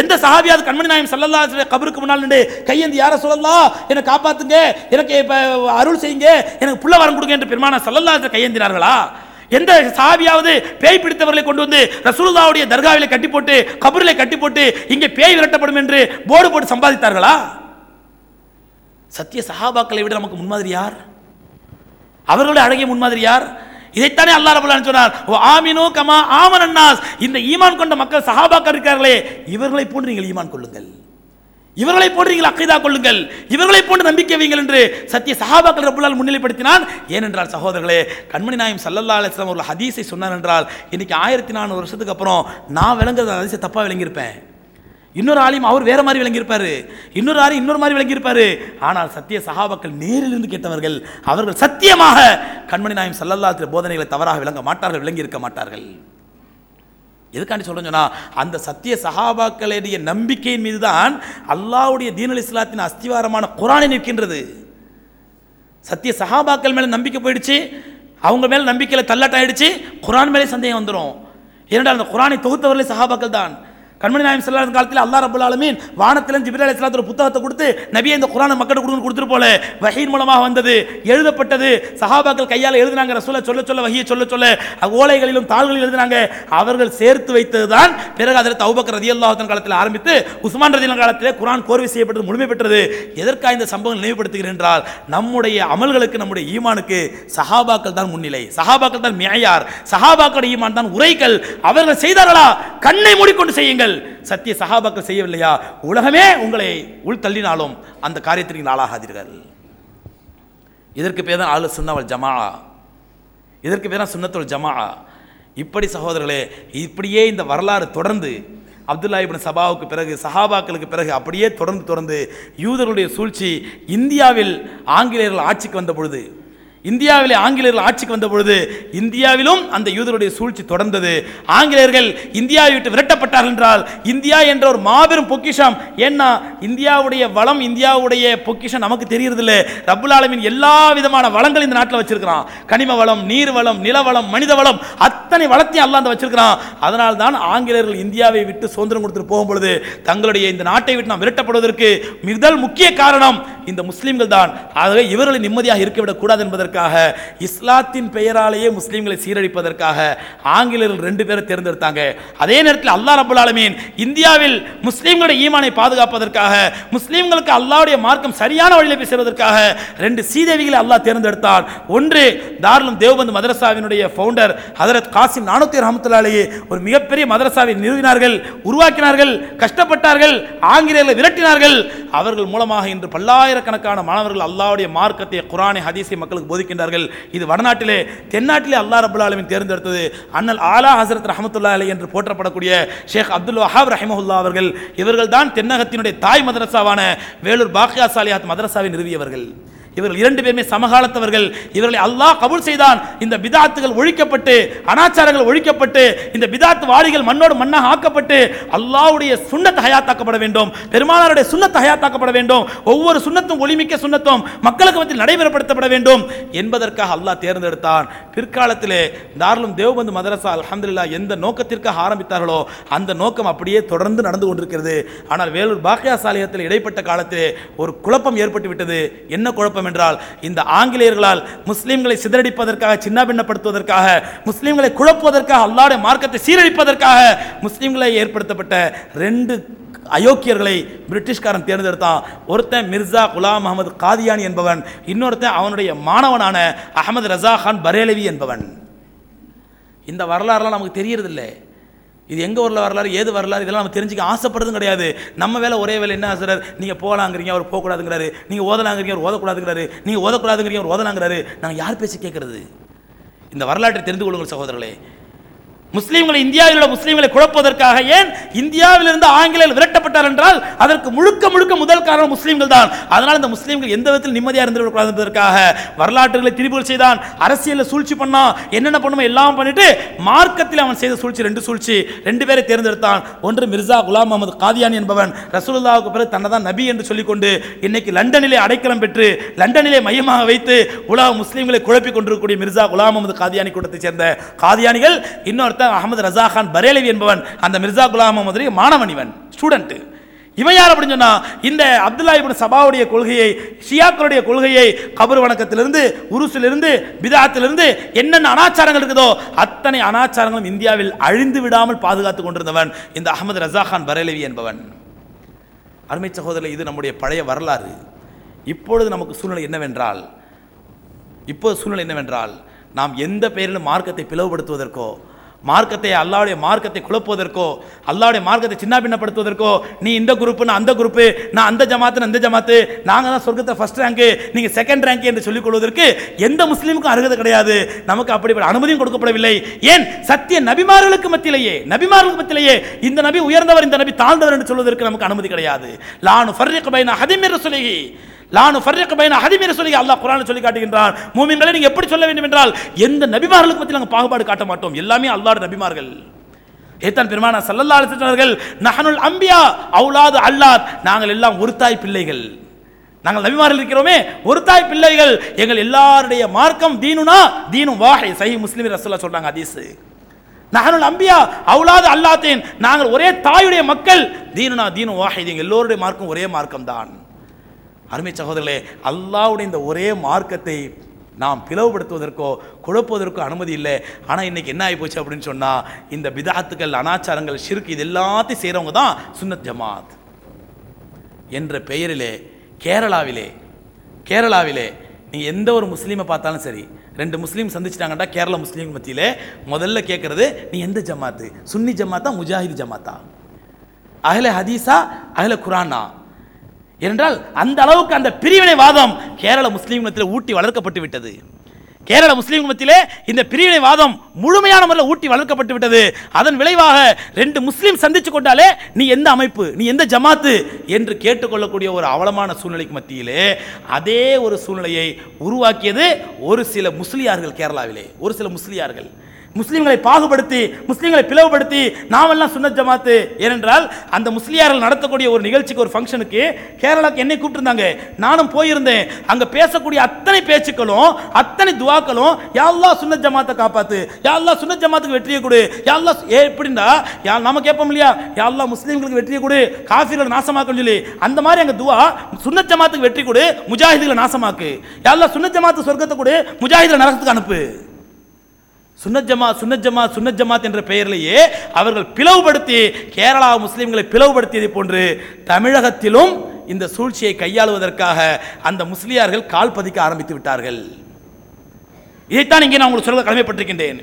எந்த சஹாபியாவது கண்மணி நாயம் சல்லல்லா கபருக்கு முன்னால் நின்று கையேந்தி யாரை சொல்லலாம் என்னை காப்பாத்துங்க எனக்கு இப்போ அருள் செய்யுங்க எனக்கு புள்ள வரம் கொடுங்க என்று பெருமான சல்லல்லா கையேந்தினார்களா? எந்த சாவியாவது பேய் பிடித்தவர்களை கொண்டு வந்து ரசூலுல்லாவுடைய தர்காவிலே கட்டி போட்டு கபரிலே கட்டி போட்டு இங்கே பேய் விரட்டப்படும் என்று போர்டு போட்டு சம்பாதித்தார்களா? சத்திய சஹாபாக்களை விட நமக்கு முன்மாதிரி யார்? அவர்களோட அழகிய முன்மாதிரி யார்? இதைத்தானே அல்லாஹ் ரபுல்லா சொன்னார் ஓ ஆமினோ கமா ஆமன் அண்ணாஸ் இந்த ஈமான் கொண்ட மக்கள் சஹாபாக்கள் இருக்கார்களே இவர்களை போன்று நீங்கள் ஈமான் கொள்ளுங்கள். இவர்களை போன்று நீங்கள் அக்கைதா கொள்ளுங்கள். இவர்களை போன்று நம்பிக்கை வைங்கள் என்று சத்திய சஹாபாக்கள் ரபுல்லால் முன்னிலைப்படுத்தினான். ஏனென்றால் சகோதரர்களே கண்மணி நாயம் சல்லல்லா அலிஸ்லாம் ஒரு ஹதீஸை சொன்னார் என்றால் இன்னைக்கு ஆயிரத்தி நானூறு வருஷத்துக்கு அப்புறம் நான் விளங்குறது ஹதீஸை தப்பாக விளங்கியிருப்பேன். இன்னொரு ஆளையும் அவர் வேற மாதிரி விளங்கியிருப்பார். இன்னொரு ஆலயம் இன்னொரு மாதிரி விளங்கியிருப்பாரு. ஆனால் சத்திய சகாபக்கள் நேரிலிருந்து கேட்டவர்கள் அவர்கள் சத்தியமாக கண்மணி நாயம் சல்லல்லாத்திர போதனைகளை தவறாக விளங்க மாட்டார்கள் விளங்கி இருக்க மாட்டார்கள். எதுக்காண்டி சொல்கிறேன்னு சொன்னால் அந்த சத்திய சகாபாக்களுடைய நம்பிக்கையின் மீது தான் அல்லாவுடைய தீனல் இஸ்லாத்தின் அஸ்திவாரமான குரானை நிற்கின்றது. சத்திய சகாபாக்கள் மேலே நம்பிக்கை போயிடுச்சு அவங்க மேலே நம்பிக்கையில் தள்ளாட்டம் குரான் மேலே சந்தேகம் வந்துடும் ஏனென்றால் அந்த குரானை தொகுத்தவர்களே சகாபாக்கள் தான். கண்மணி நாயம் செல்லாத காலத்தில் அல்லாஹ் ரபுல் ஆலமீன் வானத்திலும் ஜிப்ரீல் அலைஹிஸ்ஸலாத்து ஒரு புத்தகத்தை கொடுத்து நபியை இந்த குரான மக்கள் கொடுக்கணும் கொடுத்துட்டு போல. வகையின் மூலமாக வந்தது எழுதப்பட்டது. சஹாபாக்கள் கையால் எழுதினாங்க ரசூலை சொல்ல சொல்ல வகையை சொல்ல சொல்ல. ஓலைகளிலும் தாள்களிலும் எழுதினாங்க. அவர்கள் சேர்த்து வைத்ததுதான் பிறகு அதில் தௌபக்கர் ரதியல்லாஹு தஆலா காலத்தில் ஆரம்பித்து உஸ்மான் ரதியல்லாஹு காலத்திலே குரான் கோர்வை செய்யப்பட்டது முழுமை பெற்றது. எதற்காக இந்த சம்பவம் நினைவுபடுத்துகிறேன் என்றால் நம்முடைய அமல்களுக்கு நம்முடைய ஈமானுக்கு சஹாபாக்கள் தான் முன்னிலை. சஹாபாக்கள் தான் மேயார் சஹாபாக்கள் ஈமான் தான் உரைகள். அவர்கள் செய்தார்களா? கண்ணை மூடிக்கொண்டு செய்யுங்கள். சத்திய சஹாபாக்கள் செய்யவில்லையா? உலகமே உங்களை உள்தள்ளினாலும் அந்த காரியத்திற்கு நீங்கள் ஆளாகாதீர்கள். இதற்கு பேர் தான் ஆளு சுன்னவல் ஜமா இதற்கு பேர் தான் சுன்னத்துல் ஜமா இப்படி சகோதரர்களே இப்படியே இந்த வரலாறு தொடர்ந்து அப்துல்லா இபின் சபாவுக்கு பிறகு சஹாபாக்களுக்கு பிறகு அப்படியே தொடர்ந்து தொடர்ந்து யூதர்களுடைய சூழ்ச்சி இந்தியாவில் ஆங்கிலேயர்கள் ஆட்சிக்கு வந்த பொழுது இந்தியாவிலே ஆங்கிலேயர்கள் ஆட்சிக்கு வந்த பொழுது இந்தியாவிலும் அந்த யூதருடைய சூழ்ச்சி தொடர்ந்தது. ஆங்கிலேயர்கள் இந்தியாவை விட்டு விரட்டப்பட்டார்கள் என்றால் இந்தியா என்ற ஒரு மாபெரும் பொக்கிஷம். ஏன்னா இந்தியாவுடைய வளம் இந்தியாவுடைய பொக்கிஷம் நமக்கு தெரியறதில்ல ரப்புல் ஆலமின் எல்லா விதமான வளங்கள் இந்த நாட்டில் வச்சிருக்கிறான். கனிம வளம் நீர் வளம் நில வளம் மனித வளம் அத்தனை வளத்தையும் அல்ல அந்த வச்சிருக்கிறான். அதனால் தான் ஆங்கிலேயர்கள் இந்தியாவை விட்டு சுதந்திரம் கொடுத்துட்டு போகும் பொழுது தங்களுடைய இந்த நாட்டை விட்டு நாம் விரட்டப்படுவதற்கு முதல் முக்கிய காரணம் இந்த முஸ்லீம்கள் தான். ஆகவே இவர்களை நிம்மதியாக இருக்க விடக்கூடாது என்பதற்காக இஸ்லாத்தின் பெயராலேயே முஸ்லீம்களை சீரழிப்பதற்காக ஆங்கிலேயர்கள் ரெண்டு பேரை தேர்ந்தெடுத்தாங்க. அதே நேரத்தில் அல்லாஹ் ரபுல் ஆலமீன் இந்தியாவில் முஸ்லீம்களுடைய ஈமானை பாதுகாப்பதற்காக முஸ்லீம்களுக்கு அல்லாவுடைய மார்க்கம் சரியான வழியில் போய் சேர்வதற்காக ரெண்டு சீதேவிகளை அல்லாஹ் தேர்ந்தெடுத்தார் ஒன்று தாருலும் தேவபந்து மதரசாவினுடைய ஃபவுண்டர் ஹதரத் காசிம் நானூத்தி ரஹமத்துல்லாலேயே ஒரு மிகப்பெரிய மதரசாவை நிறுவினார்கள் உருவாக்கினார்கள் கஷ்டப்பட்டார்கள் ஆங்கிலேயர்களை விரட்டினார்கள். அவர்கள் மூலமாக இன்று பல்லாயிரக்கணக்கான மாணவர்கள் அல்லாவுடைய மார்க்கத்தை குரானை ஹதீஸை மக்களுக்கு கொண்டிருக்கின்றார்கள். இது வடநாட்டிலே தென்னாட்டிலே அல்லாஹ் ரபுல் ஆலமீன் தேர்ந்தெடுத்தது. அண்ணல் ஆலா ஹசரத் ரஹமத்துல்லா அலை என்று போற்றப்படக்கூடிய ஷேக் அப்துல் வஹாப் ரஹிமஹுல்லா அவர்கள் இவர்கள் தான் தென்னகத்தினுடைய தாய் மதரசாவான வேலூர் பாக்யா சாலியாத் மதரசாவை நிறுவியவர்கள். இவர்கள் இரண்டு பேருமே சமகாலத்தவர்கள். இவர்களை அல்லாஹ் கபூல் செய்தான். இந்த பிதாத்துகள் ஒழிக்கப்பட்டு அனாச்சாரங்கள் ஒழிக்கப்பட்டு இந்த பிதாத்து வாளிகள் மண்ணோடு மண்ணாக ஆக்கப்பட்டு அல்லாவுடைய சுண்ணத் ஹயாத்தாக்கப்பட வேண்டும். பெருமானாருடைய சுண்ணத் ஹயாத்தாக்கப்பட வேண்டும். ஒவ்வொரு சுண்ணத்தும் ஒளிமிக்க சுண்ணத்தும் மக்களுக்கு மத்தியில் நடைமுறைப்படுத்தப்பட வேண்டும் என்பதற்காக அல்லாஹ் தேர்ந்தெடுத்தான். பிற்காலத்திலே தாராளம் தேவபந்து மதரசா அலமதுல்லா எந்த நோக்கத்திற்காக ஆரம்பித்தார்களோ அந்த நோக்கம் அப்படியே தொடர்ந்து நடந்து கொண்டிருக்கிறது. ஆனால் வேலூர் பாக்கியா சாலையத்தில் இடைப்பட்ட காலத்திலே ஒரு குழப்பம் ஏற்பட்டு விட்டது என்ன குழப்பம் என்றால் இந்த ஆங்கிலேயர்களால் முஸ்லிம்களை சிதறடிப்பதற்காக சின்னாபின்னப்படுத்துவதற்காக முஸ்லிம்களை குழப்புவதற்காக அல்லாடைய மார்க்கத்தை சீரழிப்பதற்காக முஸ்லிம்களை ஏற்படுத்தப்பட்ட ரெண்டு அயோக்கியர்களை பிரிட்டிஷ்காரன் தேர்ந்தெடுத்தான். ஒருத்தன் மிர்சா குலாம் அகமது காதியானி என்பவன் இன்னொருத்தன் அவனுடைய மாணவனான அகமது ரசா கான் பரேலவி என்பவன். இந்த வரலாறுலாம் நமக்கு தெரியறதில்லை. இது எங்கே ஊரில் வரலாறு ஏது வரலாறு இதெல்லாம் நம்ம தெரிஞ்சுக்க ஆசைப்படுறதும் கிடையாது. நம்ம வேலை ஒரே வேலை என்ன சார் நீங்கள் போகலாங்கிறீங்க அவர் போகக்கூடாதுங்கிறாரு. நீங்கள் ஓதலாங்கிறீங்க அவர் ஓதக்கூடாதுங்கிறாரு. நீங்கள் ஓதக்கூடாதுங்கிறீங்க அவர் ஓதலாங்கிறாரு. நாங்கள் யார் பேசி கேட்குறது இந்த வரலாற்றை தெரிந்து கொள்ளுங்கள் சகோதரர்களே. முஸ்லீம்களை இந்தியாவில் உள்ள முஸ்லீம்களை குழப்பதற்காக ஏன் இந்தியாவிலிருந்து ஆங்கிலேயர் விரட்டப்பட்டார் என்றால் அதற்கு முழுக்க முழுக்க முதல் காரணம் முஸ்லீம்கள் தான். அதனால் இந்த முஸ்லீம்கள் எந்த விதத்தில் நிம்மதியாக இருந்துவிடக்கூடாது என்பதற்காக வரலாற்றுகளை திரிபுகள் செய்தான். அரசியலில் சூழ்ச்சி பண்ணான் என்னென்ன பண்ணுமோ எல்லாம் பண்ணிட்டு மார்க்கத்தில் அவன் செய்த சூழ்ச்சி ரெண்டு சூழ்ச்சி. ரெண்டு பேரை தேர்ந்தெடுத்தான். ஒன்று மிர்சா குலாம் முகமது காதியானி என்பவன். ரசூலுல்லாவுக்கு பிறகு தன்னை தான் நபி என்று சொல்லிக்கொண்டு இன்னைக்கு லண்டனிலே அடைக்கலம் பெற்று லண்டனிலே மையமாக வைத்து உலக முஸ்லீம்களை குழப்பிக் கொண்டிருக்கக்கூடிய மிர்சா குலாம் முகமது காதியானி கூட்டத்தைச் சேர்ந்த காதியானிகள் இன்னொருத்தன் அகமது ரசா கான் பரேலவி என்பவன் அந்த மிர்சா குலாம் முகமது மாணவன் இவன் ஸ்டூடெண்ட்டு இவன் யார் அப்படின்னு சொன்னால் இந்த அப்துல்லா இபின் சபாவுடைய கொள்கையை ஷியாக்களுடைய கொள்கையை கபர் வணக்கத்திலிருந்து உருசிலிருந்து பிதாத்திலிருந்து என்னென்ன அனாச்சாரங்கள் இருக்குதோ அத்தனை அனாச்சாரங்களும் இந்தியாவில் அழிந்து விடாமல் பாதுகாத்து கொண்டிருந்தவன் இந்த அகமது ரசா கான் பரேலவி என்பவன். அருமை சகோதரர் இது நம்முடைய பழைய வரலாறு. இப்பொழுது நமக்கு சூழ்நிலை என்னவென்றால் இப்போது சூழ்நிலை என்னவென்றால் நாம் எந்த பெயரிலும் மார்க்கத்தை பிளவுபடுத்துவதற்கோ மார்க்கத்தை அல்லாவுடைய மார்க்கத்தை குழப்புவதற்கோ அல்லாவுடைய மார்க்கத்தை சின்ன பின்னப்படுத்துவதற்கோ நீ இந்த குரூப்பு நான் அந்த குரூப்பு நான் அந்த ஜமாத்து அந்த இந்த ஜமாத்து நாங்கள் தான் சொர்க்கத்தை ஃபஸ்ட் ரேங்கு நீங்கள் செகண்ட் ரேங்க் என்று சொல்லிக் கொள்வதற்கு எந்த முஸ்லீமுக்கும் அருகதை கிடையாது. நமக்கு அப்படிப்பட்ட அனுமதியும் கொடுக்கப்படவில்லை. ஏன்? சத்திய நபிமார்களுக்கு மத்தியிலேயே நபிமார்களுக்கு மத்தியிலேயே இந்த நபி உயர்ந்தவர் இந்த நபி தாழ்ந்தவர் என்று சொல்வதற்கு நமக்கு அனுமதி கிடையாது. லானு ஃபர்ரிக் பைனா ஹதிமிர் சொல்லி லானு ஃபர்ரிக் பைன ஹதிமிர் சொல்லி அல்லாஹ் குர்ஆனில் சொல்லி காட்டுகின்றான். மூமின்களை நீங்க எப்படி சொல்ல வேண்டும் என்றால் எந்த நபிமார்களுக்கு பற்றி நாங்கள் பாகுபாடு காட்ட மாட்டோம். எல்லாமே அல்லாஹ்வுடைய நபிமார்கள். ஏத்தான் பெருமானா சல்லல்லா அலிசர்கள் நஹனுல் அம்பியா அவுலாது அல்லாத். நாங்கள் எல்லாம் ஒரு தாய் பிள்ளைகள். நாங்கள் நபிமார்கள் இருக்கிறோமே ஒரு தாய் பிள்ளைகள். எங்கள் எல்லாருடைய மார்க்கம் தீனுனா தீனும் வாஹை சஹி முஸ்லிம் ரசூல்லா சொல்றாங்க ஹதீஸ். நகனுல் அம்பியா அவுலாது அல்லாத்தேன். நாங்கள் ஒரே தாயுடைய மக்கள் தீனுனா தீனு எங்கள் எல்லோருடைய மார்க்கும் ஒரே மார்க்கம் தான் அருமை சகோதரர்களே அல்லாவுடைய இந்த ஒரே மார்க்கத்தை நாம் பிளவுபடுத்துவதற்கோ குழப்புவதற்கோ அனுமதி இல்லை. ஆனால் இன்றைக்கி என்ன ஆகி போச்சு அப்படின்னு சொன்னால் இந்த பிதாத்துக்கள் அனாச்சாரங்கள் சிறுக்கு இது எல்லாத்தையும் செய்கிறவங்க தான் சுன்னத் ஜமாத். என்ற பெயரிலே கேரளாவிலே கேரளாவிலே நீ எந்த ஒரு முஸ்லீமை பார்த்தாலும் சரி ரெண்டு முஸ்லீம் சந்திச்சிட்டாங்கடா கேரள முஸ்லீம் மத்தியிலே முதல்ல கேட்குறது நீ எந்த ஜமாத்து? சுன்னி ஜமாத்தா முஜாஹித் ஜமாத்தா? அகல ஹதீஸா அகல குரானா? ஏனென்றால் அந்த அளவுக்கு அந்த பிரிவினைவாதம் கேரள முஸ்லீம் மத்தியில் ஊட்டி வளர்க்கப்பட்டு விட்டது. கேரள முஸ்லீம் மத்தியிலே இந்த பிரிவினைவாதம் முழுமையான முறையில் ஊட்டி வளர்க்கப்பட்டு விட்டது. அதன் விளைவாக ரெண்டு முஸ்லீம் சந்திச்சு கொண்டாலே நீ எந்த அமைப்பு நீ எந்த ஜமாத்து என்று கேட்டுக்கொள்ளக்கூடிய ஒரு அவலமான சூழ்நிலைக்கு மத்தியிலே அதே ஒரு சூழ்நிலையை உருவாக்கியது ஒரு சில முஸ்லியார்கள் கேரளாவிலே ஒரு சில முஸ்லியார்கள். முஸ்லீம்களை பாகுபடுத்தி முஸ்லீம்களை பிளவுபடுத்தி நாமெல்லாம் சுன்னத் ஜமாத்து. ஏனென்றால் அந்த முஸ்லியார்கள் நடத்தக்கூடிய ஒரு நிகழ்ச்சிக்கு ஒரு ஃபங்க்ஷனுக்கு கேரளாக்கு என்னை கூப்பிட்டுருந்தாங்க. நானும் போயிருந்தேன். அங்கே பேசக்கூடிய அத்தனை பேச்சுக்களும் அத்தனை துவாக்களும் யாழ்லா சுன்னத் ஜமாத்தை காப்பாத்து. யாழ்லா சுன்னத் ஜமாத்துக்கு வெற்றியை கொடு. யாழ்லா ஏ எப்படின்னா யா நம்ம கேட்போம் இல்லையா? யாழ்லா முஸ்லீம்களுக்கு வெற்றியை கொடு. காஃபிர்களை நாசமாக்குன்னு சொல்லி. அந்த மாதிரி அங்கே துவா சுன்னத் ஜமாத்துக்கு வெற்றி கொடு முஜாஹிதுகளை நாசமாக்கு. யாழ்லா சுன்னத் ஜமாத்து சொர்க்கத்தை கொடு முஜாஹிதுகளை நரகத்துக்கு அனுப்பு. சுன்னத் ஜமாத் சுன்னத் என்ற பெயரிலேயே அவர்கள் பிளவுபடுத்தி கேரளா முஸ்லீம்களை பிளவுபடுத்தியதை போன்று தமிழகத்திலும் இந்த சூழ்ச்சியை கையாளுவதற்காக அந்த முஸ்லியார்கள் கால் பதிக்க ஆரம்பித்து விட்டார்கள். இதைத்தான் இங்கே நான் உங்களுக்கு சொல்ல கடமைப்பட்டிருக்கின்றேன்.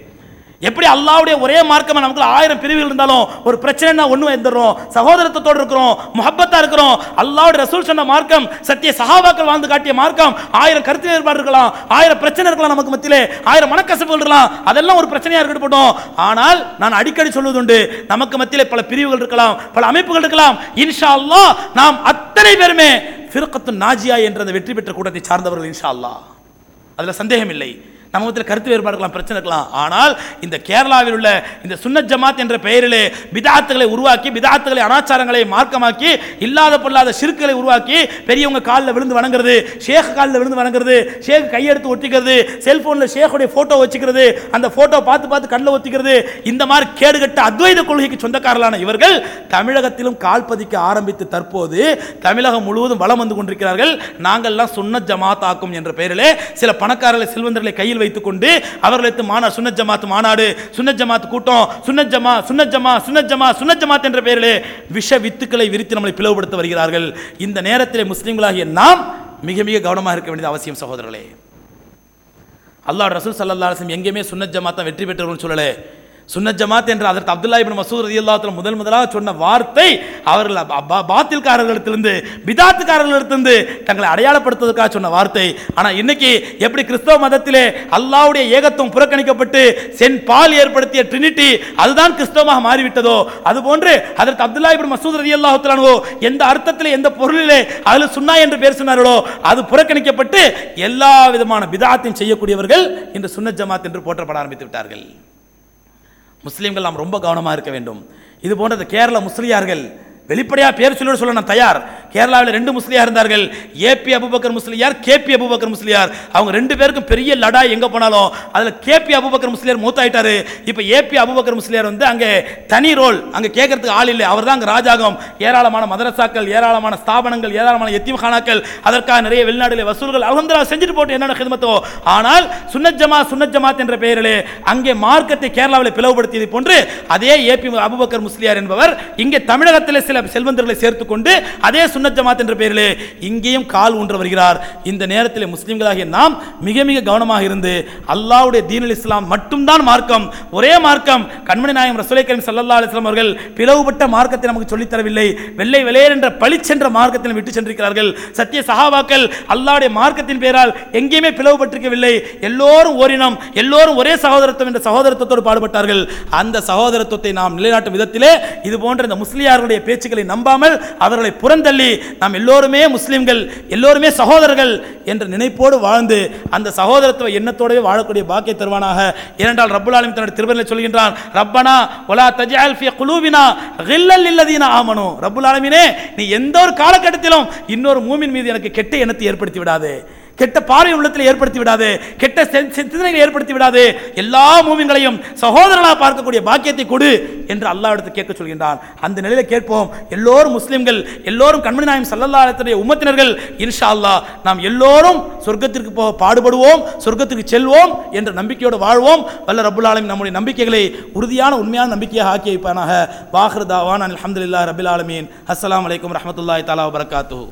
எப்படி அல்லாவுடைய ஒரே மார்க்கமாக நமக்கு ஆயிரம் பிரிவுகள் இருந்தாலும் ஒரு பிரச்சனைனா ஒன்று வந்துடுறோம் சகோதரத்தோடு இருக்கிறோம் முஹப்பத்தா இருக்கிறோம். அல்லாவுடைய ரசூல் சொன்ன மார்க்கம் சத்திய சஹாபாக்கள் வாழ்ந்து காட்டிய மார்க்கம் ஆயிரம் கருத்து வேறுபாடு இருக்கலாம் ஆயிரம் பிரச்சனை இருக்கலாம் நமக்கு மத்தியிலே ஆயிரம் மனக்கசப்புகள் இருக்கலாம். அதெல்லாம் ஒரு பிரச்சனையாக இருக்கட்டும் ஆனால் நான் அடிக்கடி சொல்வதுண்டு நமக்கு மத்தியிலே பல பிரிவுகள் இருக்கலாம் பல அமைப்புகள் இருக்கலாம். இன்ஷா அல்லாஹ் நாம் அத்தனை பேருமே ஃபிர்கத்து நாஜியா என்ற அந்த வெற்றி பெற்ற கூட்டத்தை சார்ந்தவர்கள் இன்ஷா அல்லாஹ் அதில் சந்தேகம் இல்லை நம்ம கருத்து வேறுபாடு இருக்கலாம் பிரச்சனை இருக்கலாம் ஆனால் இந்த கேரளாவில் உள்ள இந்த சுன்னத் ஜமாத் என்ற பெயரிலே பிதாத்துகளை உருவாக்கி பிதாத்துகளை அனாச்சாரங்களை மார்க்கமாக்கி இல்லாத பொல்லாத சிறுக்களை உருவாக்கி பெரியவங்க காலில் விழுந்து வணங்குறது ஷேக் காலில் விழுந்து வணங்குறது ஷேக் கையெடுத்து ஒட்டிக்கிறது செல்போனில் ஷேக்குடைய ஃபோட்டோ வச்சுக்கிறது அந்த ஃபோட்டோ பார்த்து பார்த்து கண்ணில் ஒத்திக்கிறது இந்த மாதிரி கேடுகட்ட அத்வைத கொள்கைக்கு சொந்தக்காரர்களான இவர்கள் தமிழகத்திலும் கால் பதிக்க ஆரம்பித்து தற்போது தமிழகம் முழுவதும் வலம் வந்து கொண்டிருக்கிறார்கள். நாங்கள்லாம் சுன்னத் ஜமாத் ஆக்கும் என்ற பெயரிலே சில பணக்காரர்களை செல்வந்தர்களை கையில் வைத்துக்கொண்டு அவர்களுக்கு மாநாடு சுன்னத் ஜமாத் மாநாடு சுன்னத் ஜமாத் கூட்டம் சுன்னத் ஜமா சுன்னத் ஜமா சுன்னத் ஜமா சுன்னத் ஜமாத் என்ற பெயரிலே விஷ வித்துக்களை விரித்து நம்மளை பிளவுபடுத்த வருகிறார்கள். இந்த நேரத்திலே முஸ்லீம்களாகிய நாம் மிக மிக கவனமாக இருக்க வேண்டியது அவசியம் சகோதரர்களே. அல்லாஹ் ரசூல் சல்லா அலிஸ்லம் எங்கேயுமே சுன்னத் தான் வெற்றி பெற்றவர்கள் சொல்லலை. சுன்ன ஜமாத் என்ற அதற்கு அப்துல்லா இபின் மசூத் ரலியல்லாஹு முதல் முதலாக சொன்ன வார்த்தை அவர்கள் பாத்தில்காரர்களிடத்திலிருந்து பிதாத்துக்காரர்களிடத்திலிருந்து தங்களை அடையாளப்படுத்துவதற்காக சொன்ன வார்த்தை. ஆனால் இன்னைக்கு எப்படி கிறிஸ்தவ மதத்திலே அல்லாவுடைய ஏகத்துவம் புறக்கணிக்கப்பட்டு சென் பால் ஏற்படுத்திய ட்ரினிட்டி அதுதான் கிறிஸ்தவமாக மாறிவிட்டதோ? அதுபோன்று அதற்கு அப்துல்லா இபின் மசூத் ரதி தஆலாவோ எந்த அர்த்தத்திலே எந்த பொருளிலே அதில் சுன்னா என்று பேர் சொன்னார்களோ அது புறக்கணிக்கப்பட்டு எல்லா விதமான பிதாத்தையும் செய்யக்கூடியவர்கள் இன்று சுன்ன ஜமாத் என்று போற்றப்பட ஆரம்பித்து விட்டார்கள். முஸ்லீம்கள் நாம் ரொம்ப கவனமாக இருக்க வேண்டும். இது போன்ற கேரள முஸ்லியார்கள் வெளிப்படையாக பேர் சொல்லி சொல்ல நான் தயார். கேரளாவில் ரெண்டு முஸ்லியார் இருந்தார்கள். A P Abubakar Musliyar K P Abubakar Musliyar. அவங்க ரெண்டு பேருக்கும் பெரிய லடாய் எங்கே போனாலும் அதில் கேபி அபுபக்கர் முஸ்லியார் மூத்தாயிட்டாரு. இப்போ ஏபி அபுபக்கர் முஸ்லியார் வந்து அங்கே தனி ரோல் அங்கே கேட்கறதுக்கு ஆள் இல்லை. அவர் தான் அங்கே ராஜாகம். ஏராளமான மதரசாக்கள் ஏராளமான ஸ்தாபனங்கள் ஏராளமான எத்தீம்கானாக்கள் அதற்காக நிறைய வெளிநாடுகளில் வசூல்கள் அலமதுல்லா செஞ்சுட்டு போட்டு என்னென்ன ஹிதமத்தோ. ஆனால் சுன்னஜமா சுன்னஜமாத் ஜமாத் என்ற பெயரிலே அங்கே மார்க்கத்தை கேரளாவில் பிளவுபடுத்தியது போன்று அதே ஏபி அபுபக்கர் முஸ்லியார் என்பவர் இங்கே தமிழகத்தில் சில சில செல்வந்தர்களை சேர்த்து கொண்டு அதே சுன்னத் ஜமாத் என்ற பெயரில் இங்கேயும் கால் ஊன்ற வருகிறார். இந்த நேரத்தில் முஸ்லிம்களாகிய நாம் மிக மிக கவனமாக இருந்து அல்லாவுடைய தீனல் இஸ்லாம் மட்டும்தான் மார்க்கம் ஒரே மார்க்கம். கண்மணி நாயகம் ரசூலை கரீம் சல்லா அலிஸ்லாம் அவர்கள் பிளவுபட்ட மார்க்கத்தை நமக்கு சொல்லித்தரவில்லை வெள்ளை வெளையர் என்ற பளிச்சென்ற மார்க்கத்தில் விட்டு சென்றிருக்கிறார்கள். சத்திய சஹாபாக்கள் அல்லாவுடைய மார்க்கத்தின் பெயரால் எங்கேயுமே பிளவுபட்டிருக்கவில்லை. எல்லோரும் ஓரினம் எல்லோரும் ஒரே சகோதரத்துவம் என்ற சகோதரத்துவத்தோடு பாடுபட்டார்கள். அந்த சகோதரத்துவத்தை நாம் நிலைநாட்டும் விதத்திலே இது போன்ற இந்த முஸ்லியார்களுடைய பேச்சு பேச்சுக்களை நம்பாமல் அவர்களை புறந்தள்ளி நாம் எல்லோருமே முஸ்லீம்கள் எல்லோருமே சகோதரர்கள் என்ற நினைப்போடு வாழ்ந்து அந்த சகோதரத்துவ எண்ணத்தோடவே வாழக்கூடிய பாக்கிய தருவானாக. ஏனென்றால் ரப்புல் ஆலமீன் தன்னுடைய திருமறையில் சொல்கின்றான் ரப்பனா ஒலா தஜால் ஃபீ குலூபினா கில்லல் லில்லதீன ஆமனு. ரப்புல் ஆலமினே நீ எந்த ஒரு காலகட்டத்திலும் இன்னொரு மூமின் மீது எனக்கு கெட்ட எண்ணத்தை ஏற்படுத்தி விடாதே. கெட்ட பார்வை உள்ளத்தில் ஏற்படுத்தி விடாது. கெட்ட செ- சிந்தனைகளை ஏற்படுத்தி விடாது. எல்லா மூவிங்களையும் சகோதரனாக பார்க்கக்கூடிய பாக்கியத்தை கொடு என்று அல்லாஹ் எடுத்து கேட்க சொல்கின்றான். அந்த நிலையில கேட்போம் எல்லோரும் முஸ்லிம்கள் எல்லோரும் கண்மணி நாயம் சல்லல்லாஹுடைய உம்மத்தினர்கள் இன்ஷா அல்லாஹ் நாம் எல்லோரும் சொர்க்கத்திற்கு போக பாடுபடுவோம் சொர்க்கத்திற்கு செல்வோம் என்ற நம்பிக்கையோடு வாழ்வோம். வல்ல ரபுல் ஆலமீன் நம்முடைய நம்பிக்கைகளை உறுதியான உண்மையான நம்பிக்கையாக ஆக்கி வைப்பானாக. வாஹர் தாவான் அலமதுல்லா ரபுல் ஆலமீன். அஸ்லாம் வலைக்கம் ரஹமத்துல்லாய் தாலா வரகாத்து